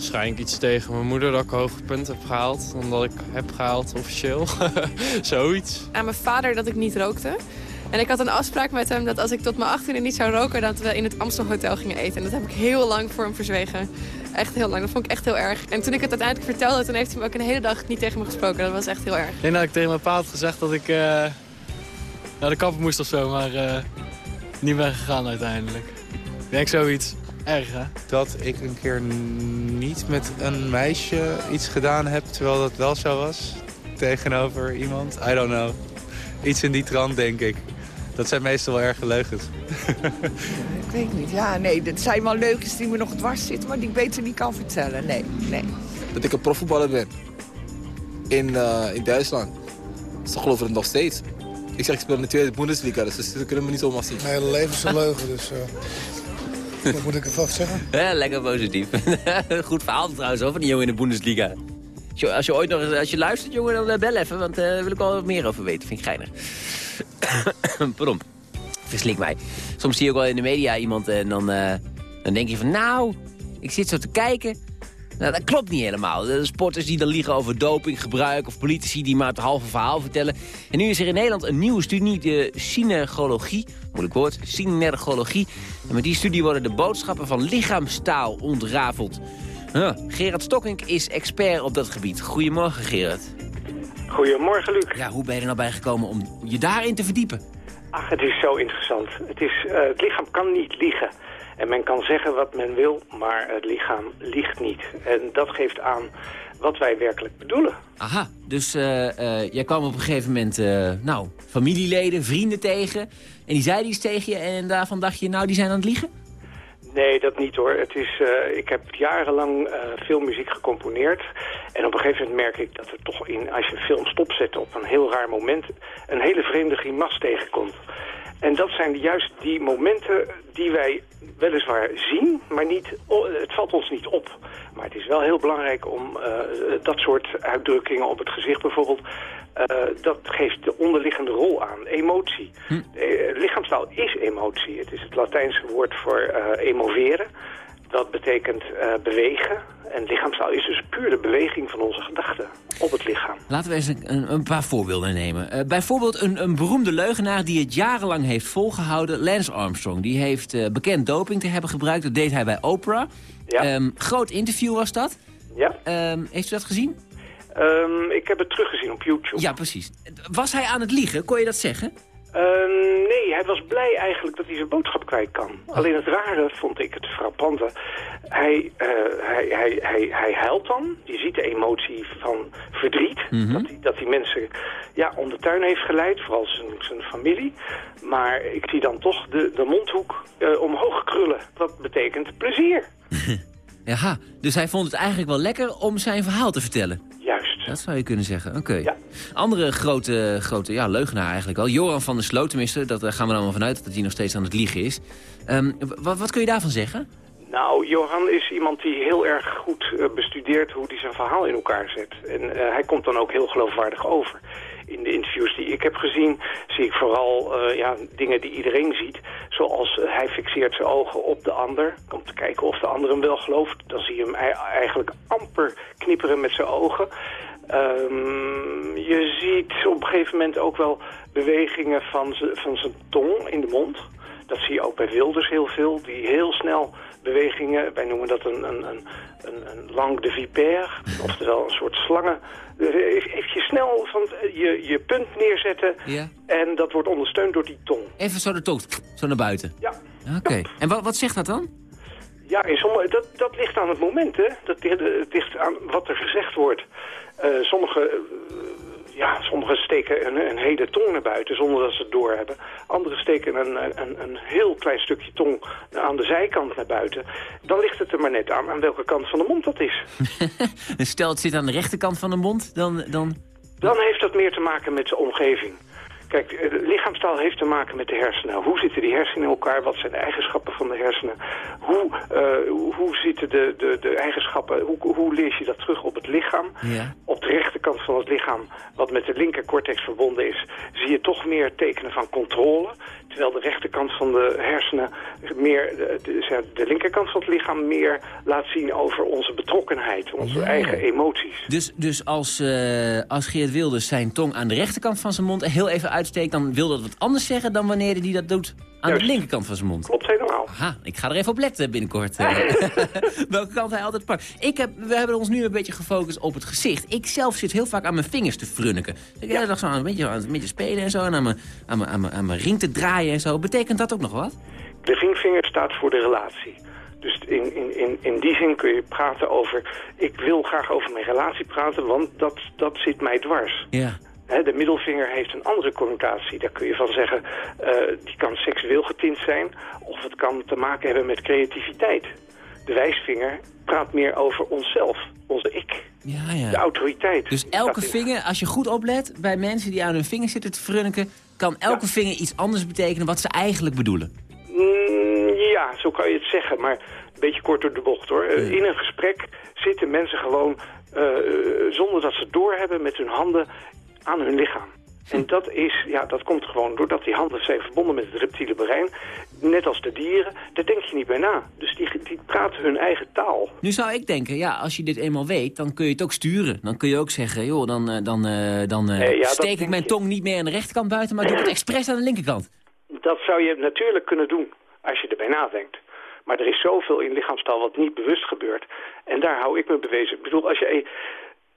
Waarschijnlijk iets tegen mijn moeder dat ik hoge punten heb gehaald. Omdat ik heb gehaald officieel. Zoiets. Aan mijn vader dat ik niet rookte. En ik had een afspraak met hem dat als ik tot mijn 18e niet zou roken... dat we in het Amstel Hotel gingen eten. En dat heb ik heel lang voor hem verzwegen. Echt heel lang. Dat vond ik echt heel erg. En toen ik het uiteindelijk vertelde, toen heeft hij me ook een hele dag niet tegen me gesproken. Dat was echt heel erg. Ik denk dat ik tegen mijn pa had gezegd dat ik uh, naar de kapper moest of zo. Maar uh, niet ben gegaan uiteindelijk. Ik denk zoiets. Erg, hè? Dat ik een keer niet met een meisje iets gedaan heb, terwijl dat wel zo was. Tegenover iemand. I don't know. Iets in die trant, denk ik. Dat zijn meestal wel erge leugens. ik weet niet. Ja, nee, dat zijn wel leugens die me nog dwars zitten, maar die ik beter niet kan vertellen. Nee, nee. Dat ik een profvoetballer ben. In, uh, in Duitsland. Ze geloven het nog steeds. Ik zeg, ik speel in de tweede Bundesliga, dus ze kunnen me niet zomaar zien. Mijn hele leven is een leugen, dus... Uh, wat moet ik ervan zeggen? Ja, lekker positief. Goed verhaal trouwens over die jongen in de Bundesliga. Als je, als je ooit nog als je luistert, jongen, dan bel even. Want daar uh, wil ik al wat meer over weten. Vind ik geinig. Pardon. Verslik mij. Soms zie je ook wel in de media iemand en dan, dan denk je van... Nou, ik zit zo te kijken. Nou, dat klopt niet helemaal. De sporters die dan liegen over dopinggebruik... of politici die maar het halve verhaal vertellen. En nu is er in Nederland een nieuwe studie, de synergologie. Moeilijk woord, synergologie. En met die studie worden de boodschappen van lichaamstaal ontrafeld. Huh. Gerard Stokkink is expert op dat gebied. Goedemorgen, Gerard. Goedemorgen, Luc. Ja, hoe ben je er nou bij gekomen om je daarin te verdiepen? Ach, het is zo interessant. Het, is, uh, het lichaam kan niet liegen. En men kan zeggen wat men wil, maar het lichaam liegt niet. En dat geeft aan wat wij werkelijk bedoelen. Aha, dus uh, uh, jij kwam op een gegeven moment nou, familieleden, vrienden tegen... en die zeiden iets tegen je en daarvan dacht je, nou, die zijn aan het liegen? Nee, dat niet hoor. Het is, uh, ik heb jarenlang uh, veel muziek gecomponeerd. En op een gegeven moment merk ik dat er toch in, als je een film stopzet op een heel raar moment, een hele vreemde grimas tegenkomt. En dat zijn juist die momenten die wij weliswaar zien, maar niet, het valt ons niet op. Maar het is wel heel belangrijk om uh, dat soort uitdrukkingen op het gezicht bijvoorbeeld... Uh, dat geeft de onderliggende rol aan, emotie. Hm. Uh, lichaamstaal is emotie. Het is het Latijnse woord voor emoveren. Dat betekent bewegen. En lichaamstaal is dus puur de beweging van onze gedachten op het lichaam. Laten we eens een, een paar voorbeelden nemen. Uh, bijvoorbeeld een, een, beroemde leugenaar die het jarenlang heeft volgehouden. Lance Armstrong. Die heeft uh, bekend doping te hebben gebruikt. Dat deed hij bij Oprah. Ja. Um, groot interview was dat. Ja. Um, heeft u dat gezien? Um, ik heb het teruggezien op YouTube. Ja, precies. Was hij aan het liegen? Kon je dat zeggen? Uh, nee, hij was blij eigenlijk dat hij zijn boodschap kwijt kan. Alleen het rare vond ik, het frappante, hij, eh, hij, hij, hij, hij huilt dan. Je ziet de emotie van verdriet. Mhm. dat, die, dat die mensen ja, om de tuin heeft geleid, vooral zijn, zijn familie. Maar ik zie dan toch de, de mondhoek eh, omhoog krullen. Dat betekent plezier. Ja, dus hij vond het eigenlijk wel lekker om zijn verhaal te vertellen. Juist. Dat zou je kunnen zeggen, oké. Andere grote, grote ja, leugenaar eigenlijk al. Joran van der Sloot, tenminste, daar gaan we dan wel vanuit dat hij nog steeds aan het liegen is. Ehm, wat, wat kun je daarvan zeggen? Nou, Johan is iemand die heel erg goed eh, bestudeert hoe hij zijn verhaal in elkaar zet. En eh, hij komt dan ook heel geloofwaardig over. In de interviews die ik heb gezien, zie ik vooral eh, ja, dingen die iedereen ziet. Zoals hij fixeert zijn ogen op de ander, om te kijken of de ander hem wel gelooft. Dan zie je hem ei- eigenlijk amper knipperen met zijn ogen. Ehm, je ziet op een gegeven moment ook wel bewegingen van, van zijn tong in de mond. Dat zie je ook bij Wilders heel veel, die heel snel bewegingen, wij noemen dat een, een, een, een, een langue de vipère, oftewel een soort slangen. Even eventjes snel van eh, je, je punt neerzetten Ja. en dat wordt ondersteund door die tong. Even zo de tong, zo naar buiten. Ja. Oké. En wat, wat zegt dat dan? Ja, in sommige, dat, dat ligt aan het moment, hè. Dat, ligt- het ligt aan wat er gezegd wordt. Eh sommige, eh, ja, sommigen steken een, een hele tong naar buiten zonder dat ze het doorhebben. Anderen steken een, een, een heel klein stukje tong aan de zijkant naar buiten. Dan ligt het er maar net aan aan welke kant van de mond dat is. Dus Stel, het zit aan de rechterkant van de mond, dan... dan... Dan heeft dat meer te maken met de omgeving. Kijk, eh, lichaamstaal heeft te maken met de hersenen. Hoe zitten die hersenen in elkaar? Wat zijn de eigenschappen van de hersenen? Hoe, eh, hoe zitten de, de, de eigenschappen? Hoe, hoe lees je dat terug op het lichaam? Ja. Op de rechterkant van het lichaam, wat met de linkercortex verbonden is, zie je toch meer tekenen van controle. Terwijl de rechterkant van de hersenen meer, de, linkerkant van het lichaam meer laat zien over onze betrokkenheid, onze Ja. eigen emoties. Dus, dus als, eh, als Geert Wilders zijn tong aan de rechterkant van zijn mond heel even uitsteekt... dan wil dat wat anders zeggen dan wanneer hij dat doet aan de linkerkant van zijn mond. Klopt helemaal. Aha, ik ga er even op letten binnenkort. eh. Welke kant hij altijd pakt. Ik heb, we hebben ons nu een beetje gefocust op het gezicht. Ik zelf zit heel vaak aan mijn vingers te frunniken. Ik hele dag zo aan een beetje, aan een beetje spelen en zo... en aan mijn, aan, mijn, aan, mijn, aan mijn ring te draaien en zo. Betekent dat ook nog wat? De ringvinger staat voor de relatie. Dus in, in, in, in die zin kun je praten over... ik wil graag over mijn relatie praten, want dat, dat zit mij dwars. Ja. Hè, de middelvinger heeft een andere connotatie. Daar kun je van zeggen, eh, die kan seksueel getint zijn... of het kan te maken hebben met creativiteit. De wijsvinger praat meer over onszelf, onze ik, Ja, ja. de autoriteit. Dus elke vinger, als je goed oplet, bij mensen die aan hun vinger zitten te frunniken... kan elke vinger iets anders betekenen wat ze eigenlijk bedoelen. Mm, ja, zo kan je het zeggen, maar een beetje kort door de bocht hoor. In een gesprek zitten mensen gewoon eh, eh, zonder dat ze doorhebben met hun handen aan hun lichaam. En dat, is, ja, dat komt gewoon doordat die handen zijn verbonden met het reptiele brein. Net als de dieren, daar denk je niet bij na. Dus die, die praten hun eigen taal. Nu zou ik denken, ja, als je dit eenmaal weet, dan kun je het ook sturen. Dan kun je ook zeggen, joh, dan, eh, dan, eh, dan eh, Nee, ja, dat steek ik mijn tong niet meer aan de rechterkant buiten... maar doe ik het expres aan de linkerkant. Dat zou je natuurlijk kunnen doen, als je erbij nadenkt. Maar er is zoveel in lichaamstaal wat niet bewust gebeurt. En daar hou ik me bewezen. Ik bedoel, als je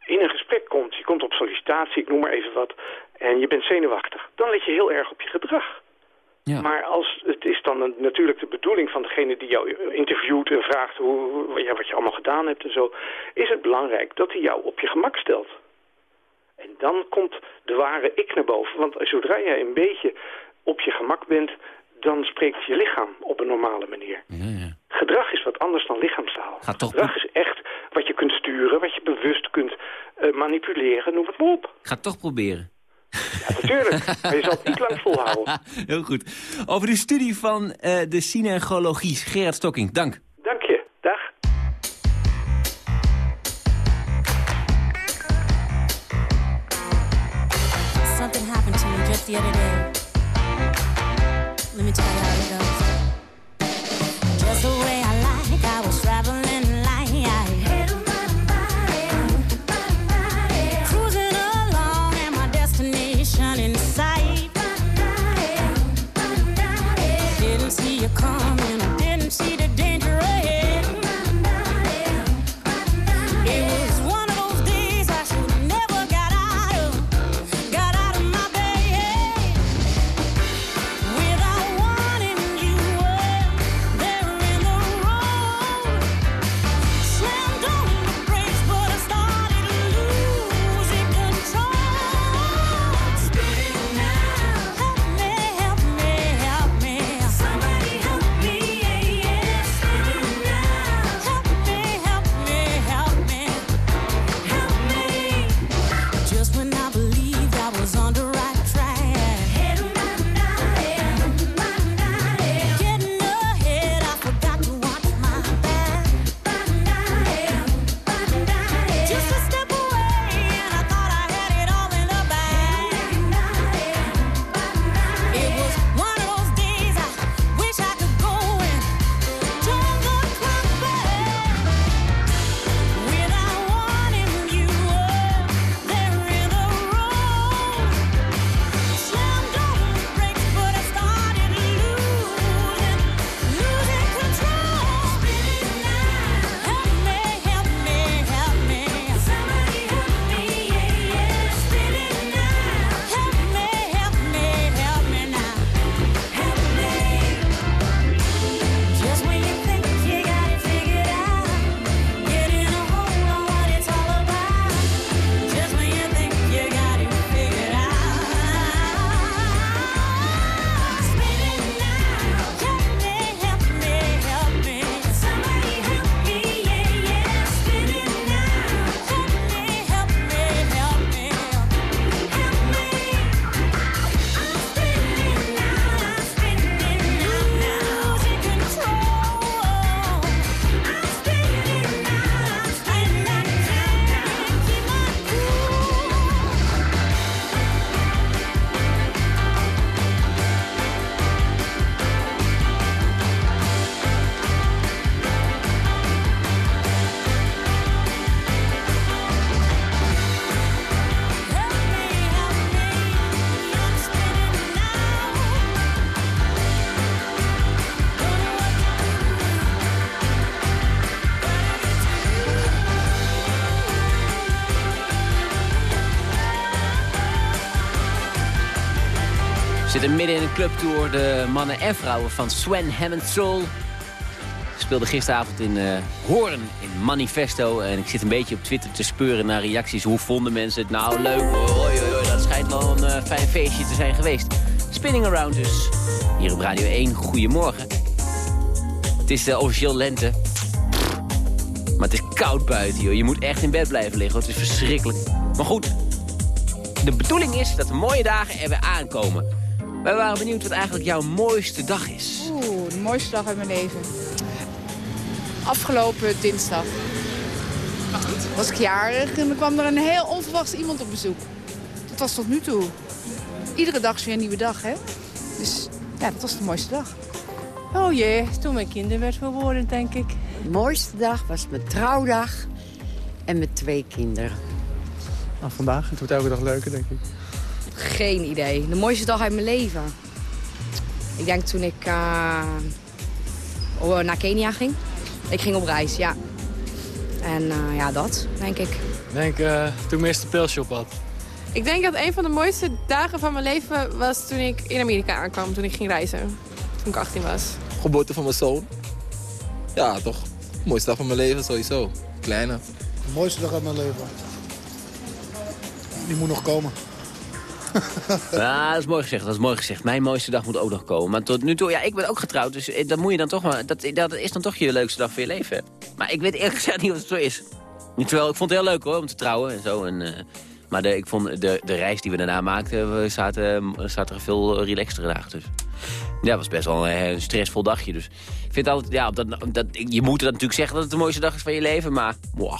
in een gesprek komt, je komt op sollicitatie, ik noem maar even wat... en je bent zenuwachtig, dan let je heel erg op je gedrag. Maar als, het is dan een- natuurlijk de bedoeling van degene die jou interviewt en vraagt hoe, hoe- ja, wat je allemaal gedaan hebt en zo, is het belangrijk dat hij jou op je gemak stelt. En dan komt de ware ik naar boven. Want zodra jij een beetje op je gemak bent, dan spreekt je lichaam op een normale manier. Gedrag is wat anders dan lichaamstaal. Gedrag is echt wat je kunt sturen, wat je bewust kunt eh, manipuleren, noem het maar op. Ik ga toch proberen. Ja, natuurlijk. maar je zal het niet lang volhouden. Heel goed. Over de studie van eh, de synergologie. Gerard Stokking, dank. Dank je. Dag. Something happened to me just the other day. Let me tell you how it goes. Zitten midden in een clubtour. De mannen en vrouwen van Sven Hammond Soul. Speelde gisteravond in eh Hoorn in Manifesto. En ik zit een beetje op Twitter te speuren naar reacties. Hoe vonden mensen het nou leuk? Hoi, hoi, hoi, dat schijnt wel een eh, fijn feestje te zijn geweest. Spinning Around dus. Hier op Radio 1. Goedemorgen. Het is eh, officieel lente. Maar het is koud buiten, joh. Je moet echt in bed blijven liggen. Het is verschrikkelijk. Maar goed, de bedoeling is dat de mooie dagen er weer aankomen. Wij waren benieuwd wat eigenlijk jouw mooiste dag is. Oeh, de mooiste dag uit mijn leven. Afgelopen dinsdag. Was ik jarig en er kwam er een heel onverwachts iemand op bezoek. Dat was tot nu toe. Iedere dag is weer een nieuwe dag, hè? Dus ja, dat was de mooiste dag. Oh jee, toen mijn kinderen werd geboren, denk ik. De mooiste dag was mijn trouwdag en mijn twee kinderen. Nou, vandaag, het wordt elke dag leuker, denk ik. Geen idee. De mooiste dag uit mijn leven. Ik denk toen ik eh, oh, naar Kenia ging. Ik ging op reis, ja. En eh, ja, dat, denk ik. Ik denk eh, toen ik mijn eerste pilsje op had. Ik denk dat een van de mooiste dagen van mijn leven was toen ik in Amerika aankwam. Toen ik ging reizen. Toen ik 18 was. Geboorte van mijn zoon. Ja, toch. Mooiste dag van mijn leven sowieso. Kleine. De mooiste dag uit mijn leven. Die moet nog komen. Ja, dat is mooi gezegd, dat is mooi gezegd. Mijn mooiste dag moet ook nog komen. Maar tot nu toe, ja, ik ben ook getrouwd, dus eh, dat moet je dan toch maar... Dat, dat is dan toch je leukste dag van je leven. Maar ik weet eerlijk gezegd niet of het zo is. Terwijl, ik vond het heel leuk hoor, om te trouwen en zo. En, eh, maar de, ik vond de, de reis die we daarna maakten, we zaten, we zaten er veel relaxtere dagen tussen. Ja, was best wel een, eh, stressvol dagje. Dus ik vind altijd, ja, dat, dat, je moet dat natuurlijk zeggen dat het de mooiste dag is van je leven. Maar, wow,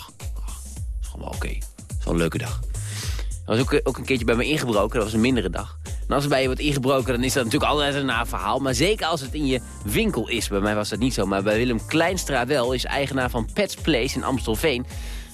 is gewoon wel oké. Wel een leuke dag. Er was ook, ook een keertje bij me ingebroken, dat was een mindere dag. En als er bij je wordt ingebroken, dan is dat natuurlijk altijd een naar verhaal. Maar zeker als het in je winkel is. Bij mij was dat niet zo, maar bij Willem Kleinstra wel. Is eigenaar van Pets Place in Amstelveen.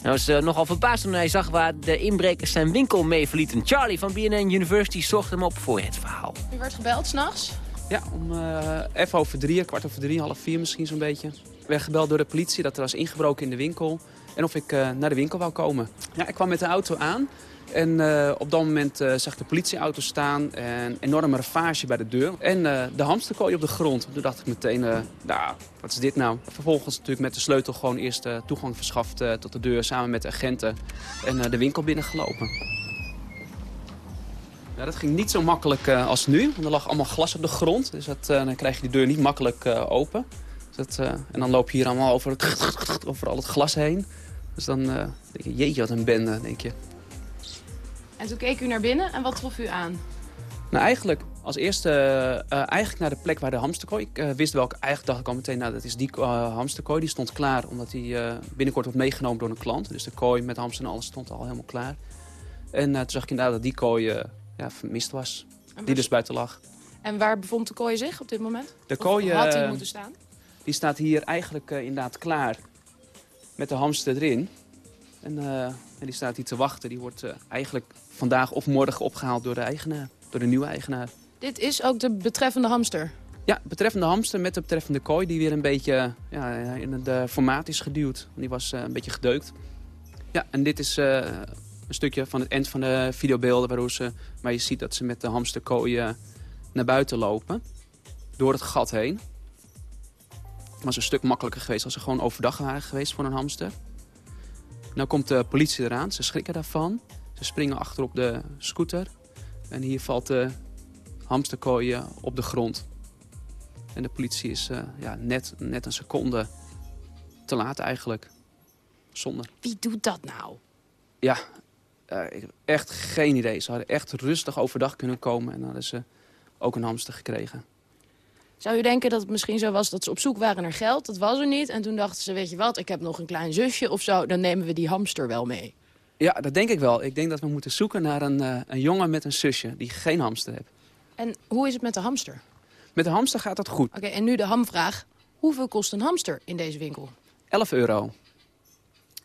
Hij was eh, nogal verbaasd toen hij zag waar de inbrekers zijn winkel mee verlieten. Charlie van BNN University zocht hem op voor het verhaal. U werd gebeld s'nachts? Ja, om eh, even over drie, kwart over drie, half vier misschien zo'n beetje. Ik werd gebeld door de politie dat er was ingebroken in de winkel. En of ik eh, naar de winkel wou komen. Ja, ik kwam met de auto aan. En eh, op dat moment eh, zag ik de politieauto staan. En enorme ravage bij de deur. En eh, de hamsterkooi op de grond. Toen dacht ik meteen, nou, wat is dit nou? Vervolgens natuurlijk met de sleutel gewoon eerst toegang verschaft tot de deur. Samen met de agenten. En de winkel binnengelopen. Ja, dat ging niet zo makkelijk als nu. Want er lag allemaal glas op de grond. Dus dat, dan krijg je die deur niet makkelijk open. Dus en dan loop je hier allemaal over, over al het glas heen. Dus dan denk je, jeetje, wat een bende, denk je. En toen keek u naar binnen en wat trof u aan? Nou, eigenlijk als eerste eh, eigenlijk naar de plek waar de hamsterkooi... Ik eh, wist welke, eigenlijk dacht ik al meteen, nou, dat is die eh, hamsterkooi. Die stond klaar, omdat die eh, binnenkort wordt meegenomen door een klant. Dus de kooi met hamster en alles stond al helemaal klaar. En eh, toen zag ik inderdaad dat die kooi eh, ja, vermist was. Die dus buiten lag. En waar bevond de kooi zich op dit moment? De kooi had eh, moeten staan? die staat hier eigenlijk eh, inderdaad klaar met de hamster erin. En, eh, en die staat hier te wachten. Die wordt eh, eigenlijk vandaag of morgen opgehaald door de eigenaar. Door de nieuwe eigenaar. Dit is ook de betreffende hamster. Ja, betreffende hamster met de betreffende kooi die weer een beetje ja, in het formaat is geduwd. Die was eh, een beetje gedeukt. Ja, en dit is eh, een stukje van het eind van de videobeelden waar, ze, waar je ziet dat ze met de hamsterkooi eh, naar buiten lopen. Door het gat heen. Het was een stuk makkelijker geweest als ze gewoon overdag waren geweest voor een hamster. Nou komt de politie eraan, ze schrikken daarvan. Ze springen achter op de scooter. En hier valt de hamsterkooi eh, op de grond. En de politie is eh, ja, net, net een seconde te laat eigenlijk. Zonde. Wie doet dat nou? Ja, eh, ik heb echt geen idee. Ze hadden echt rustig overdag kunnen komen. En dan hadden ze ook een hamster gekregen. Zou je denken dat het misschien zo was dat ze op zoek waren naar geld? Dat was er niet. En toen dachten ze, weet je wat, ik heb nog een klein zusje of zo. Dan nemen we die hamster wel mee. Ja, dat denk ik wel. Ik denk dat we moeten zoeken naar een, eh, een jongen met een zusje die geen hamster heeft. En hoe is het met de hamster? Met de hamster gaat dat goed. Oké, en nu de hamvraag. Hoeveel kost een hamster in deze winkel? 11 euro.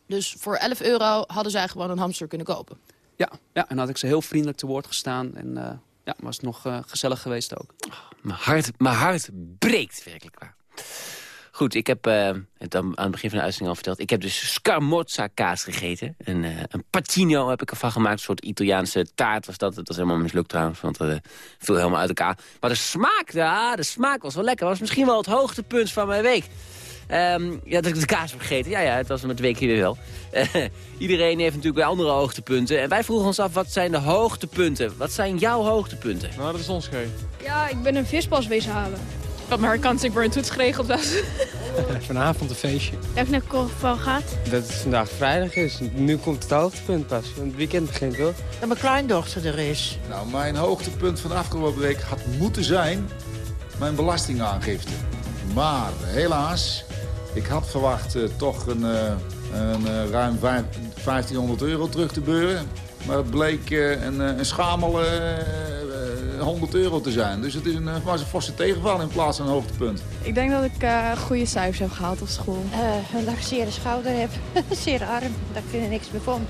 Dus voor 11 euro hadden zij gewoon een hamster kunnen kopen. Ja, ja, en had ik ze heel vriendelijk te woord gestaan. En eh, ja, was het nog eh, gezellig geweest ook. Mijn hart, mijn hart breekt werkelijk waar. Goed, ik heb eh, het aan aan het begin van de uitzending al verteld. Ik heb dus scamorza kaas gegeten. Een, eh, een patino heb ik ervan gemaakt. Een soort Italiaanse taart was dat. Dat was helemaal mislukt trouwens, want het viel helemaal uit elkaar. Maar de smaak, ja, de smaak was wel lekker. was misschien wel het hoogtepunt van mijn week. Ehm, ja, dat ik de kaas heb gegeten. Ja, ja, het was met week hier weer wel. Eh, iedereen heeft natuurlijk weer andere hoogtepunten. En wij vroegen ons af, wat zijn de hoogtepunten? Wat zijn jouw hoogtepunten? Nou, dat is ons geen. Ja, ik ben een vispas wezen halen. Wat mijn kans ik voor een toets geregeld was. Vanavond een feestje. Heb ik naar korfbal gehad? Dat het vandaag vrijdag is. Nu komt het hoogtepunt pas. Want het weekend begint hoor. Dat mijn kleindochter er is. Nou, mijn hoogtepunt van de afgelopen week had moeten zijn mijn belastingaangifte. Maar helaas, ik had verwacht eh, toch een, eh, een eh, ruim vijf- 1500 euro terug te beuren. Maar het bleek een, een schamel eh, 100 euro te zijn. Dus het is een, eh, was een forse tegenval in plaats van een hoogtepunt. Ik denk dat ik eh, goede cijfers heb gehaald op school. Eh, dat ik zere schouder heb, zere arm, dat ik er niks meer van.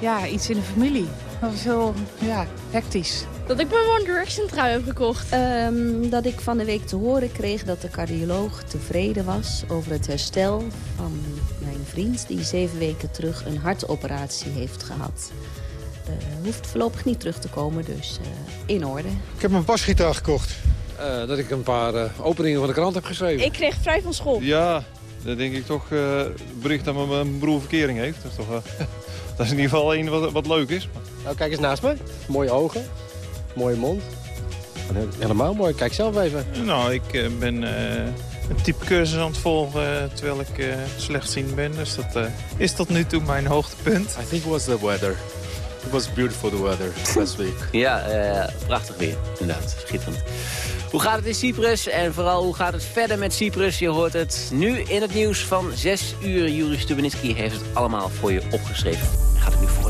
Ja, iets in de familie. Dat was heel ja, hectisch. Dat ik mijn One Direction trui heb gekocht. Ehm, dat ik van de week te horen kreeg dat de cardioloog tevreden was over het herstel van mijn vriend... die zeven weken terug een hartoperatie heeft gehad. Eh, hoeft voorlopig niet terug te komen, dus eh, in orde. Ik heb mijn basgitaar gekocht. Eh, dat ik een paar openingen van de krant heb geschreven. Ik kreeg vrij van school. Ja, dan denk ik toch eh, bericht dat mijn- broer verkering heeft. Dat is, toch, eh, dat is in ieder geval een wat, wat leuk is. Nou, kijk eens naast me. Mooie ogen. Mooie mond. Helemaal mooi. Kijk zelf even. Nou, ik ben eh, een type cursus aan het volgen terwijl ik eh, slechtziend ben. Dus dat eh, is tot nu toe mijn hoogtepunt. I think it was the weather. It was beautiful the weather last week. Ja, eh, prachtig weer. Inderdaad, schitterend. Hoe gaat het in Cyprus? En vooral, hoe gaat het verder met Cyprus? Je hoort het nu in het nieuws van 6 uur. Juri Stubenitski heeft het allemaal voor je opgeschreven. Gaat het nu voor